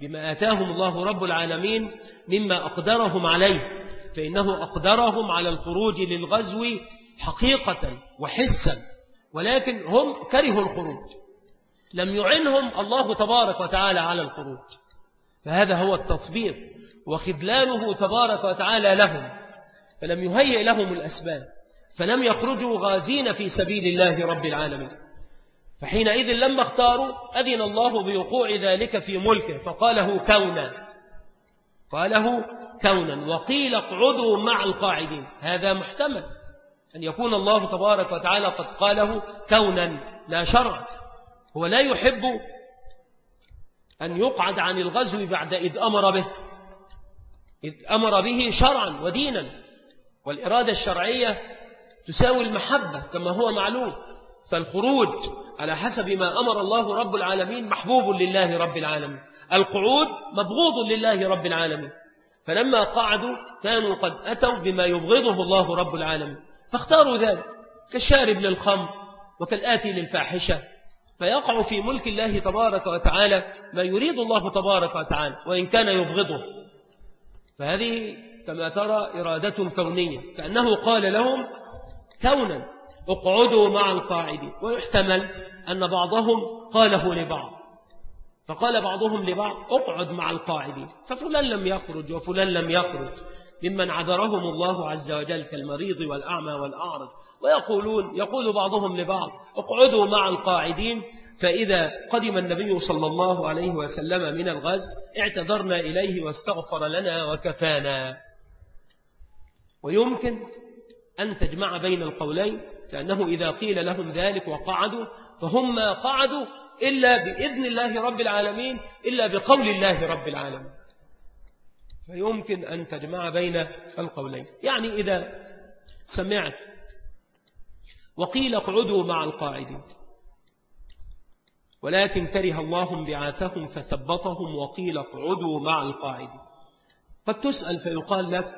بما آتاهم الله رب العالمين مما أقدرهم عليه فإنه أقدرهم على الخروج للغزو حقيقة وحسا ولكن هم كرهوا الخروج. لم يعنهم الله تبارك وتعالى على الخروج. فهذا هو التطبيق وخذلانه تبارك وتعالى لهم فلم يهيئ لهم الأسباب فلم يخرجوا غازين في سبيل الله رب العالمين. فحينئذ لما اختاروا أذن الله بوقوع ذلك في ملكه فقاله كونا قاله كونا وقيل اقعدوا مع القاعدين. هذا محتمل أن يكون الله تبارك وتعالى قد قاله كونا لا شرع هو لا يحب أن يقعد عن الغزو بعد إذ أمر به إذ أمر به شرعا ودينا. والإرادة الشرعية تساوي المحبة كما هو معلوم. فالخروج على حسب ما أمر الله رب العالمين محبوب لله رب العالمين. القعود مبغوض لله رب العالمين. فلما قعدوا كانوا قد أتوا بما يبغضه الله رب العالمين. فاختاروا ذلك كالشارب للخمر وكالآتي للفاحشة. فيقع في ملك الله تبارك وتعالى ما يريد الله تبارك وتعالى وإن كان يبغضه. فهذه كما ترى إرادة كونية كأنه قال لهم كونا اقعدوا مع القاعدين. ويحتمل أن بعضهم قاله لبعض. فقال بعضهم لبعض اقعد مع القاعدين. ففلان لم يخرج وفلان لم يخرج. ممن عذرهم الله عز وجل كالمريض والأعمى والأعرض. ويقولون يقول بعضهم لبعض اقعدوا مع القاعدين. فإذا قدم النبي صلى الله عليه وسلم من الغزو اعتذرنا إليه واستغفر لنا وكفانا. ويمكن أن تجمع بين القولين لأنه إذا قيل لهم ذلك وقعدوا فهم ما قعدوا إلا بإذن الله رب العالمين إلا بقول الله رب العالمين. فيمكن أن تجمع بين القولين. يعني إذا سمعت وقيل اقعدوا مع القاعدين ولكن كره الله بعاثهم فثبطهم وقيل اقعدوا مع القاعدين. قد تسأل فيقال لك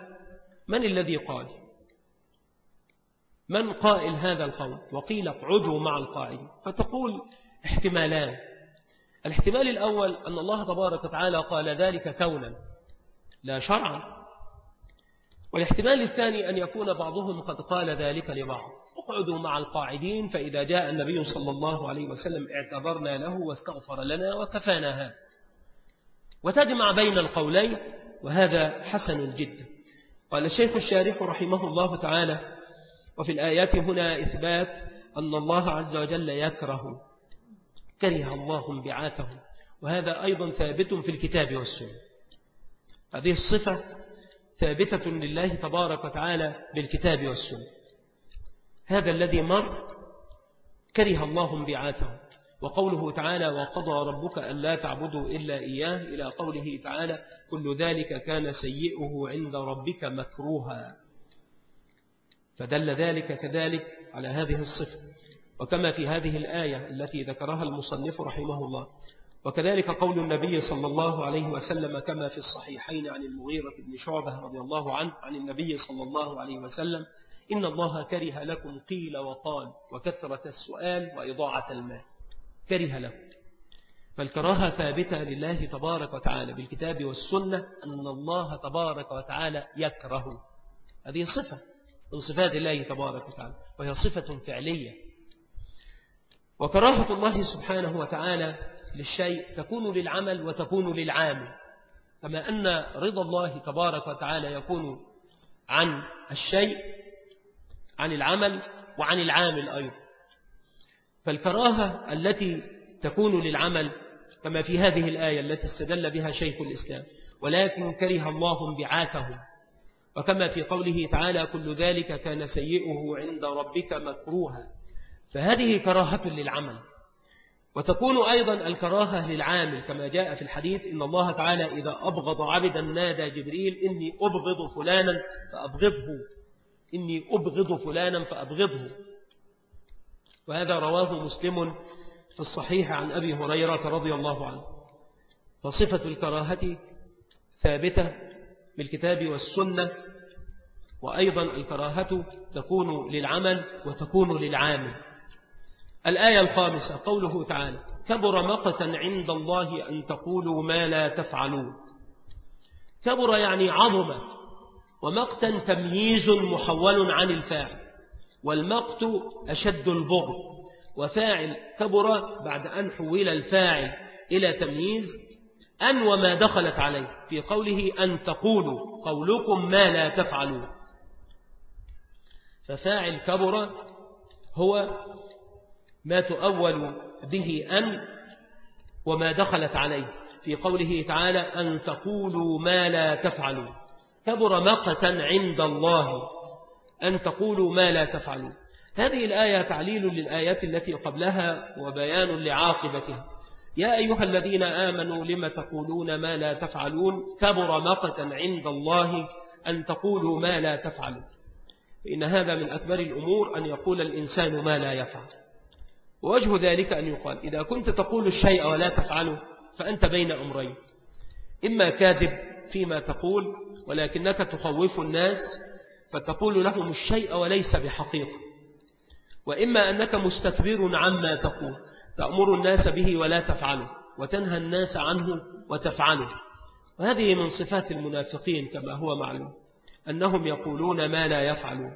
من الذي قال؟ من قائل هذا القول؟ وقيل اقعدوا مع القاعدين. فتقول احتمالان. الاحتمال الأول أن الله تبارك وتعالى قال ذلك كونا. لا شرعا والاحتمال الثاني أن يكون بعضهم قد قال ذلك لبعض. اقعدوا مع القاعدين فإذا جاء النبي صلى الله عليه وسلم اعتذرنا له واستغفر لنا وكفانا هذا. وتجمع بين القولين وهذا حسن جدا. قال الشيخ الشارح رحمه الله تعالى وفي الآيات هنا إثبات أن الله عز وجل يكره كره الله انبعاثهم. وهذا أيضا ثابت في الكتاب والسنة. هذه الصفة ثابتة لله تبارك وتعالى بالكتاب والسنة. هذا الذي مر كره الله انبعاثهم وقوله تعالى وقضى ربك أن لا تعبدوا إلا إياه إلى قوله تعالى كل ذلك كان سيئه عند ربك مكروها فدل ذلك كذلك على هذه الصفة. وكما في هذه الآية التي ذكرها المصنف رحمه الله وكذلك قول النبي صلى الله عليه وسلم كما في الصحيحين عن المغيرة بن شعبة رضي الله عنه عن النبي صلى الله عليه وسلم إن الله كره لكم قيل وقال وكثرة السؤال وإضاعة المال. كره لكم. فالكراهة ثابتة لله تبارك وتعالى بالكتاب والسنة أن الله تبارك وتعالى يكره. هذه صفة من صفات الله تبارك وتعالى وهي صفة فعلية. وكراهة الله سبحانه وتعالى للشيء تكون للعمل وتكون للعامل. كما أن رضا الله تبارك وتعالى يكون عن الشيء عن العمل وعن العامل أيضا. فالكراهة التي تكون للعمل كما في هذه الآية التي استدل بها شيخ الإسلام ولكن كره الله انبعاثهم وكما في قوله تعالى كل ذلك كان سيئه عند ربك مكروها فهذه كراهة للعمل. وتكون أيضا الكراهة للعامل كما جاء في الحديث إن الله تعالى إذا أبغض عبدا نادى جبريل إني أبغض فلانا فأبغضه. إني أبغض فلانا فأبغضه. وهذا رواه مسلم في الصحيح عن أبي هريرة رضي الله عنه. فصفة الكراهة ثابتة بالكتاب والسنة وأيضا الكراهة تكون للعمل وتكون للعامل. الآية الخامسة قوله تعالى كبر مقتا عند الله أن تقولوا ما لا تفعلون. كبر يعني عظم ومقتا تمييز محول عن الفاعل والمقت أشد البغض وفاعل كبر بعد أن حول الفاعل إلى تمييز أن وما دخلت عليه في قوله أن تقولوا قولكم ما لا تفعلون. ففاعل كبر هو ما تؤول به أن وما دخلت عليه. في قوله تعالى أن تقولوا ما لا تفعلوا. كبر مقتا عند الله أن تقولوا ما لا تفعلوا. هذه الآية تعليل للآيات التي قبلها وبيان لعاقبتها. يا أيها الذين آمنوا لم تقولون ما لا تفعلون؟ كبر مقتا عند الله أن تقولوا ما لا تفعلون إن هذا من أكبر الأمور أن يقول الإنسان ما لا يفعل. ووجه ذلك أن يقال إذا كنت تقول الشيء ولا تفعله فأنت بين أمرين. إما كاذب فيما تقول ولكنك تخوف الناس فتقول لهم الشيء وليس بحقيقة. وإما أنك مستكبر عما تقول تأمر الناس به ولا تفعله وتنهى الناس عنه وتفعله. وهذه من صفات المنافقين كما هو معلوم أنهم يقولون ما لا يفعلون.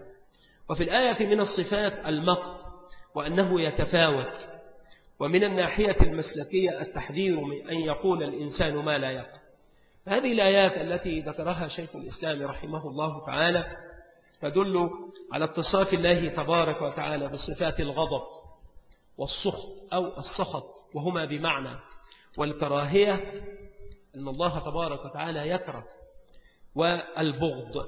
وفي الآية من الصفات المقت وأنه يتفاوت. ومن الناحية المسلكية التحذير من أن يقول الإنسان ما لا يفعل هذه الآيات التي ذكرها شيخ الإسلام رحمه الله تعالى تدل على اتصاف الله تبارك وتعالى بصفات الغضب والسخط أو السخط وهما بمعنى. والكراهية أن الله تبارك وتعالى يكره والبغض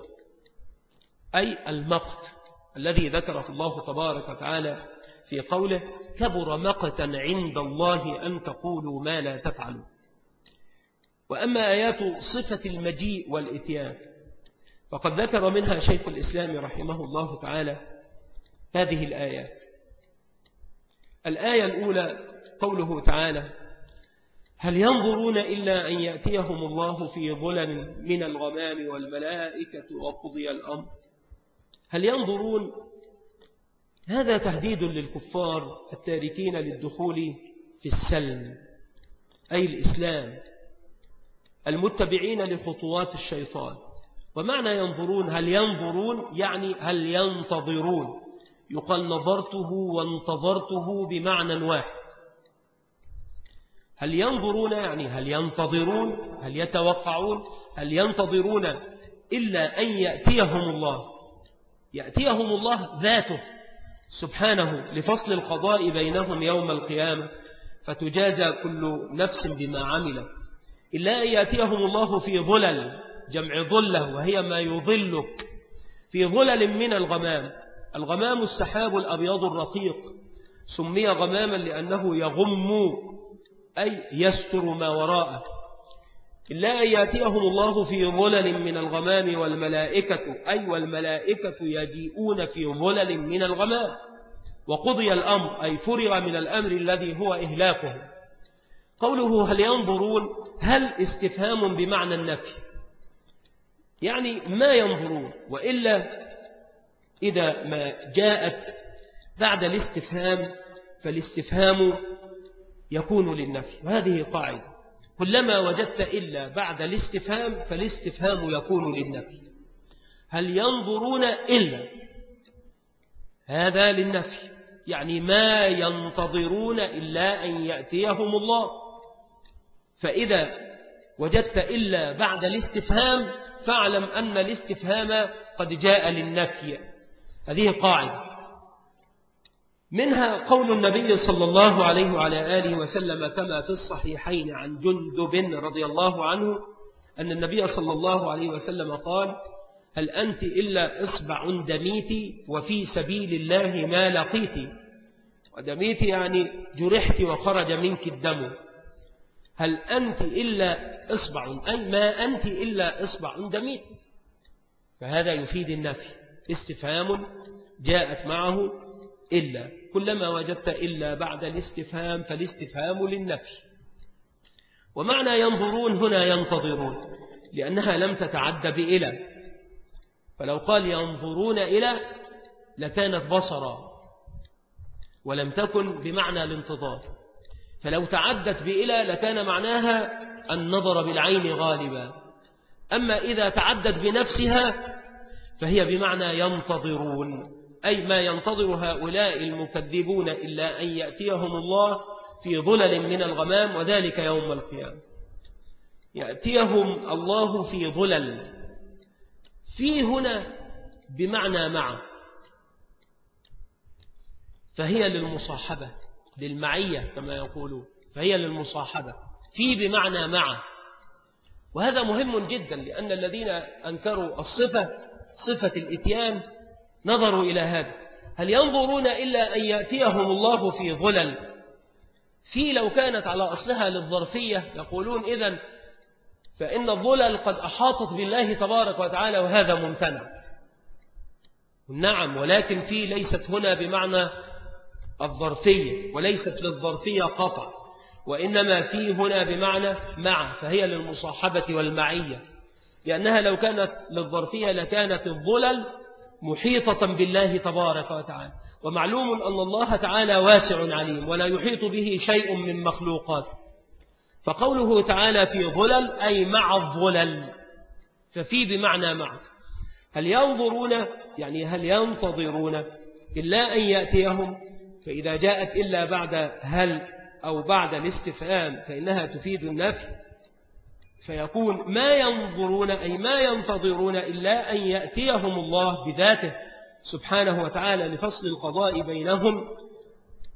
أي المقت. الذي ذكره الله تبارك وتعالى في قوله كبر مقتا عند الله أن تقولوا ما لا تفعلوا. وأما آيات صفة المجيء والإتيان فقد ذكر منها شيخ الإسلام رحمه الله تعالى هذه الآيات. الآية الأولى قوله تعالى هل ينظرون إلا أن يأتيهم الله في ظلم من الغمام والملائكة وقضي الأمر؟ هل ينظرون هذا تهديد للكفار التاركين للدخول في السلم أي الإسلام المتبعين لخطوات الشيطان؟ ومعنى ينظرون هل ينظرون يعني هل ينتظرون؟ يقال نظرته وانتظرته بمعنى واحد. هل ينظرون يعني هل ينتظرون هل يتوقعون هل ينتظرون إلا أن يأتيهم الله؟ يأتيهم الله ذاته سبحانه لفصل القضاء بينهم يوم القيامة فتجازى كل نفس بما عملت. إلا أن يأتيهم الله في ظلل جمع ظلة وهي ما يظلك في ظلل من الغمام. الغمام السحاب الأبيض الرقيق سمي غماما لأنه يغم أي يستر ما وراءه. إلا أن يأتيهم الله في ظلل من الغمام والملائكة. أي والملائكة يجيئون في ظلل من الغمام. وقضي الأمر أي فرغ من الأمر الذي هو إهلاكه. قوله هل ينظرون؟ هل استفهام بمعنى النفي؟ يعني ما ينظرون وإلا إذا ما جاءت بعد الاستفهام فالاستفهام يكون للنفي. وهذه قاعدة. كلما وجدت إلا بعد الاستفهام فالاستفهام يكون للنفي. هل ينظرون إلا؟ هذا للنفي. يعني ما ينتظرون إلا أن يأتيهم الله. فإذا وجدت إلا بعد الاستفهام فاعلم أن الاستفهام قد جاء للنفي. هذه قاعدة. منها قول النبي صلى الله عليه وعلى آله وسلم كما في الصحيحين عن جندب رضي الله عنه أن النبي صلى الله عليه وسلم قال هل أنت إلا إصبع دميت وفي سبيل الله ما لقيت ودميت يعني جرحت وخرج منك الدم. هل أنت إلا إصبع أي ما أنت إلا إصبع دميت؟ فهذا يفيد النفي. استفهام جاءت معه إلا كلما وجدت إلا بعد الاستفهام فالاستفهام للنفي ومعنى ينظرون هنا ينتظرون لأنها لم تتعد بإلى. فلو قال ينظرون إلى لكانت بصرا ولم تكن بمعنى الانتظار. فلو تعدت بإلى لكان معناها النظر بالعين غالبا. أما إذا تعدت بنفسها فهي بمعنى ينتظرون. أي ما ينتظر هؤلاء المكذبون إلا أن يأتيهم الله في ظلل من الغمام وذلك يوم القيامة. يأتيهم الله في ظلل. في هنا بمعنى مع. فهي للمصاحبة للمعية كما يقولون. فهي للمصاحبة. في بمعنى مع. وهذا مهم جدا لأن الذين أنكروا الصفة صفة الإتيان نظروا إلى هذا. هل ينظرون إلا أن يأتيهم الله في ظلل؟ في لو كانت على أصلها للظرفية يقولون إذن فإن الظلل قد أحاطت بالله تبارك وتعالى وهذا ممتنع. نعم ولكن في ليست هنا بمعنى الظرفية وليست للظرفية قطع وإنما في هنا بمعنى مع فهي للمصاحبة والمعية. لأنها لو كانت للظرفية لكانت الظلل محيطة بالله تبارك وتعالى. ومعلوم أن الله تعالى واسع عليم ولا يحيط به شيء من مخلوقات. فقوله تعالى في ظلل أي مع الظلل. ففي بمعنى مع. هل ينظرون يعني هل ينتظرون إلا أن يأتيهم؟ فإذا جاءت إلا بعد هل أو بعد الاستفهام فإنها تفيد النفي. فيكون ما ينظرون أي ما ينتظرون إلا أن يأتيهم الله بذاته سبحانه وتعالى لفصل القضاء بينهم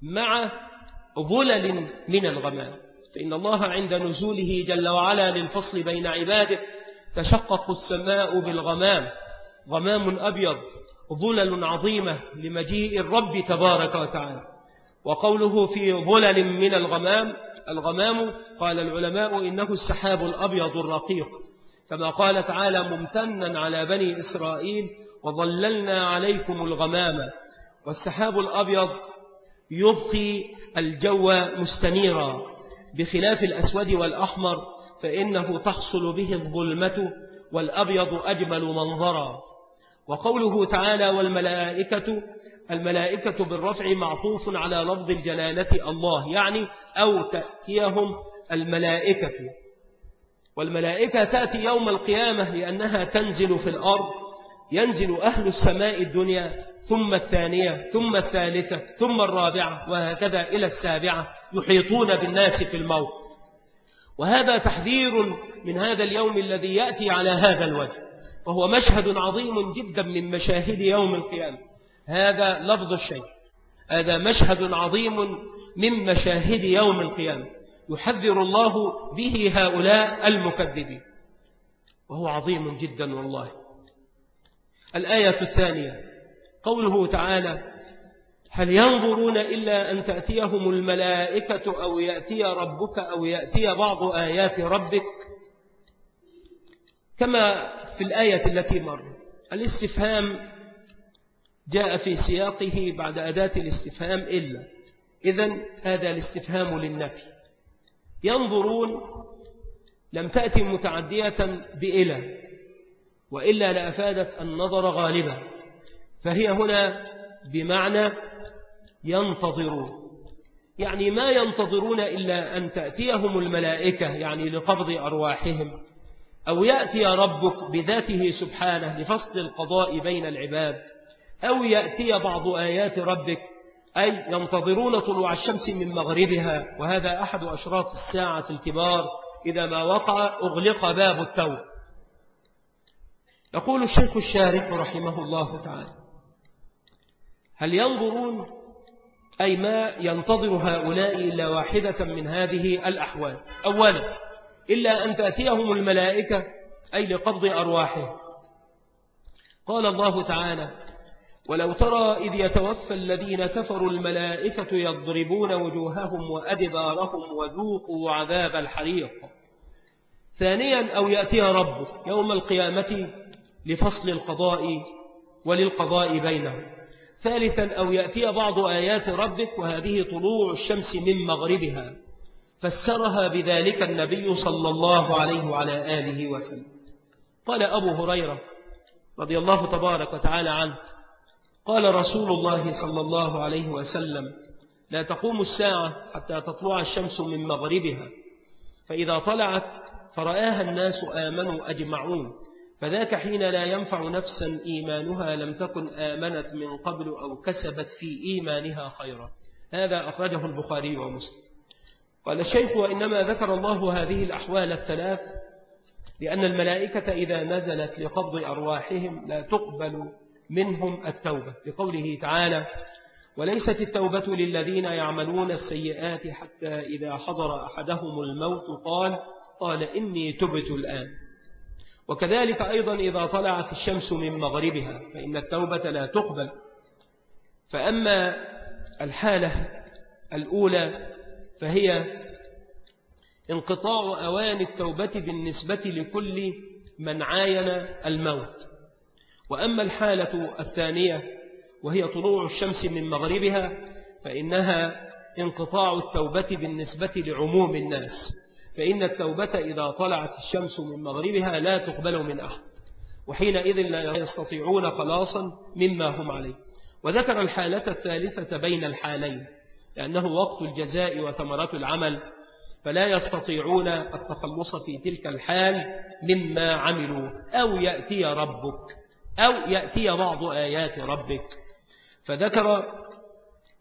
مع ظلل من الغمام. فإن الله عند نزوله جل وعلا للفصل بين عباده تشقق السماء بالغمام. غمام أبيض ظلل عظيمة لمجيء الرب تبارك وتعالى. وقوله في ظلل من الغمام الغمام قال العلماء إنه السحاب الأبيض الرقيق. كما قال تعالى ممتنا على بني إسرائيل وظللنا عليكم الغمام. والسحاب الأبيض يبقي الجو مستنيرا بخلاف الأسود والأحمر فإنه تحصل به الظلمة والأبيض أجمل منظرا. وقوله تعالى والملائكة الملائكة بالرفع معطوف على لفظ الجلالة الله يعني أو تأتيهم الملائكة. والملائكة تأتي يوم القيامة لأنها تنزل في الأرض ينزل أهل السماء الدنيا ثم الثانية ثم الثالثة ثم الرابعة وهكذا إلى السابعة يحيطون بالناس في الموت. وهذا تحذير من هذا اليوم الذي يأتي على هذا الوجه وهو مشهد عظيم جدا من مشاهد يوم القيامة. هذا لفظ الشيء هذا مشهد عظيم من مشاهد يوم القيامة يحذر الله به هؤلاء المكذبين. وهو عظيم جدا والله. الآية الثانية قوله تعالى هل ينظرون إلا أن تأتيهم الملائكة أو يأتي ربك أو يأتي بعض آيات ربك؟ كما في الآية التي مر الاستفهام جاء في سياقه بعد أداة الاستفهام إلا. إذن هذا الاستفهام للنفي. ينظرون لم تأتي متعدية بإلى وإلا لأفادت النظر غالبا. فهي هنا بمعنى ينتظرون. يعني ما ينتظرون إلا أن تأتيهم الملائكة يعني لقبض أرواحهم أو يأتي ربك بذاته سبحانه لفصل القضاء بين العباد. أو يأتي بعض آيات ربك أي ينتظرون طلوع الشمس من مغربها وهذا أحد أشراط الساعة الكبار إذا ما وقع أغلق باب التوب يقول الشيخ الشارح رحمه الله تعالى هل ينظرون أي ما ينتظر هؤلاء إلا واحدة من هذه الأحوال؟ أولا إلا أن تأتيهم الملائكة أي لقبض أرواحهم. قال الله تعالى ولو ترى إذ يتوفى الذين كفروا الملائكة يضربون وجوههم وأدبارهم وذوقوا عذاب الحريق. ثانيا أو يأتي ربك يوم القيامة لفصل القضاء وللقضاء بينهم. ثالثا أو يأتي بعض آيات ربك وهذه طلوع الشمس من مغربها. فسرها بذلك النبي صلى الله عليه وعلى آله وسلم. قال أبو هريرة رضي الله تبارك وتعالى عنه قال رسول الله صلى الله عليه وسلم لا تقوم الساعة حتى تطلع الشمس من مغربها. فإذا طلعت فرآها الناس آمنوا أجمعون. فذاك حين لا ينفع نفسا إيمانها لم تكن آمنت من قبل أو كسبت في إيمانها خيرا. هذا أخرجه البخاري ومسلم. قال الشيخ وإنما ذكر الله هذه الأحوال الثلاث لأن الملائكة إذا نزلت لقبض أرواحهم لا تقبل منهم التوبة لقوله تعالى وليست التوبة للذين يعملون السيئات حتى إذا حضر أحدهم الموت قال قال إني تبت الآن. وكذلك أيضا إذا طلعت الشمس من مغربها فإن التوبة لا تقبل. فأما الحالة الأولى فهي انقطاع أوان التوبة بالنسبة لكل من عاين الموت. وأما الحالة الثانية وهي طلوع الشمس من مغربها فإنها انقطاع التوبة بالنسبة لعموم الناس. فإن التوبة إذا طلعت الشمس من مغربها لا تقبل من أحد وحينئذ لا يستطيعون خلاصا مما هم عليه. وذكر الحالة الثالثة بين الحالين لأنه وقت الجزاء وثمرات العمل فلا يستطيعون التخلص في تلك الحال مما عملوا. أو يأتي ربك. أو يأتي بعض آيات ربك. فذكر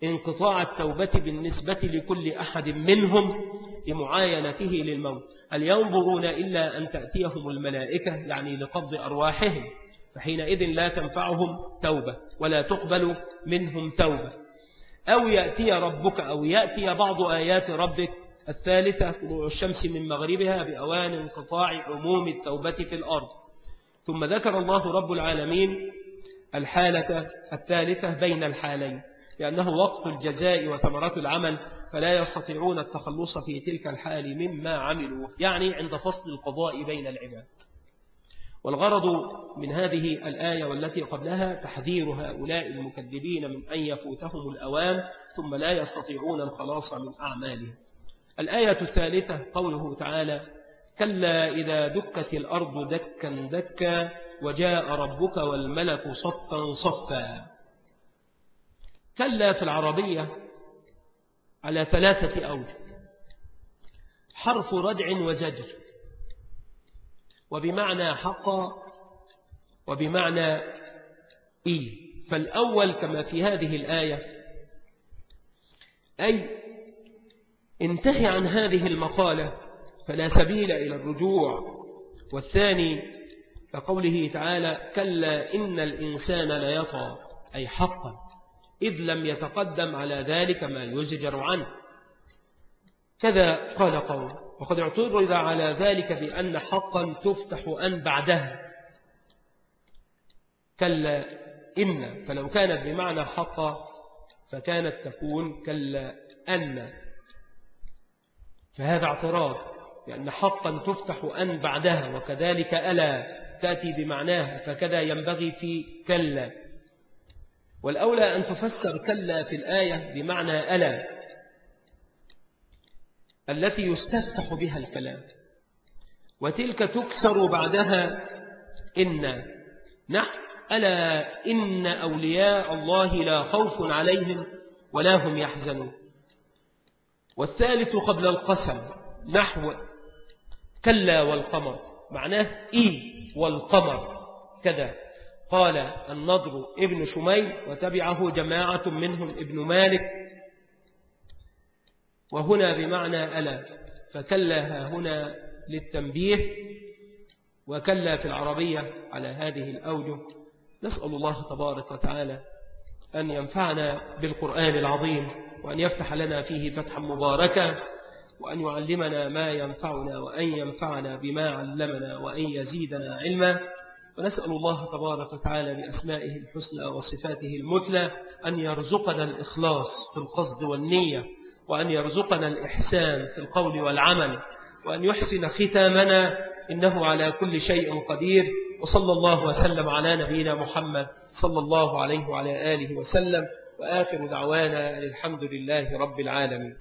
انقطاع التوبة بالنسبة لكل أحد منهم لمعاينته للموت. هل ينظرون إلا أن تأتيهم الملائكة؟ يعني لقبض أرواحهم. فحينئذ لا تنفعهم توبة ولا تقبل منهم توبة. أو يأتي ربك أو يأتي بعض آيات ربك. الثالثة طلوع الشمس من مغربها بأوان انقطاع عموم التوبة في الأرض. ثم ذكر الله رب العالمين الحالة الثالثة بين الحالين لأنه وقت الجزاء وثمرات العمل فلا يستطيعون التخلص في تلك الحال مما عملوا يعني عند فصل القضاء بين العباد. والغرض من هذه الآية والتي قبلها تحذير هؤلاء المكذبين من أن يفوتهم الأوان ثم لا يستطيعون الخلاص من أعمالهم. الآية الثالثة قوله تعالى كلا إذا دكت الأرض دكا دكا وجاء ربك والملك صفا صفا. كلا في العربية على ثلاثة أوجه حرف ردع وزجر. وبمعنى حق وبمعنى إي. فالأول كما في هذه الآية أي انتهي عن هذه المقالة. فلا سبيل إلى الرجوع. والثاني كقوله تعالى كلا إن الإنسان ليطى أي حقا إذ لم يتقدم على ذلك ما يزجر عنه. كذا قال قول وقد اعترض على ذلك بأن حقا تفتح أن بعدها كلا إن فلو كانت بمعنى حقا فكانت تكون كلا أن. فهذا اعتراض. لأن حقا تفتح أن بعدها وكذلك ألا تأتي بمعناها فكذا ينبغي في كلا. والأولى أن تفسر كلا في الآية بمعنى ألا التي يستفتح بها الكلام. وتلك تكسر بعدها إن نحن ألا إن أولياء الله لا خوف عليهم ولا هم يحزنون. والثالث قبل القسم نحو كلا والقمر. معناه إي والقمر. كذا. قال النضر ابن شميل وتبعه جماعة منهم ابن مالك. وهنا بمعنى ألا. فكلا هنا للتنبيه وكلا في العربية على هذه الأوجه. نسأل الله تبارك وتعالى أن ينفعنا بالقرآن العظيم وأن يفتح لنا فيه فتحا مباركا. وأن يعلمنا ما ينفعنا وأن ينفعنا بما علمنا وأن يزيدنا علما. ونسأل الله تبارك وتعالى بأسمائه الحسنى وصفاته المثلى أن يرزقنا الإخلاص في القصد والنية وأن يرزقنا الإحسان في القول والعمل وأن يحسن ختامنا إنه على كل شيء قدير. وصلى الله وسلم على نبينا محمد صلى الله عليه وعلى آله وسلم. وآخر دعوانا الحمد لله رب العالمين.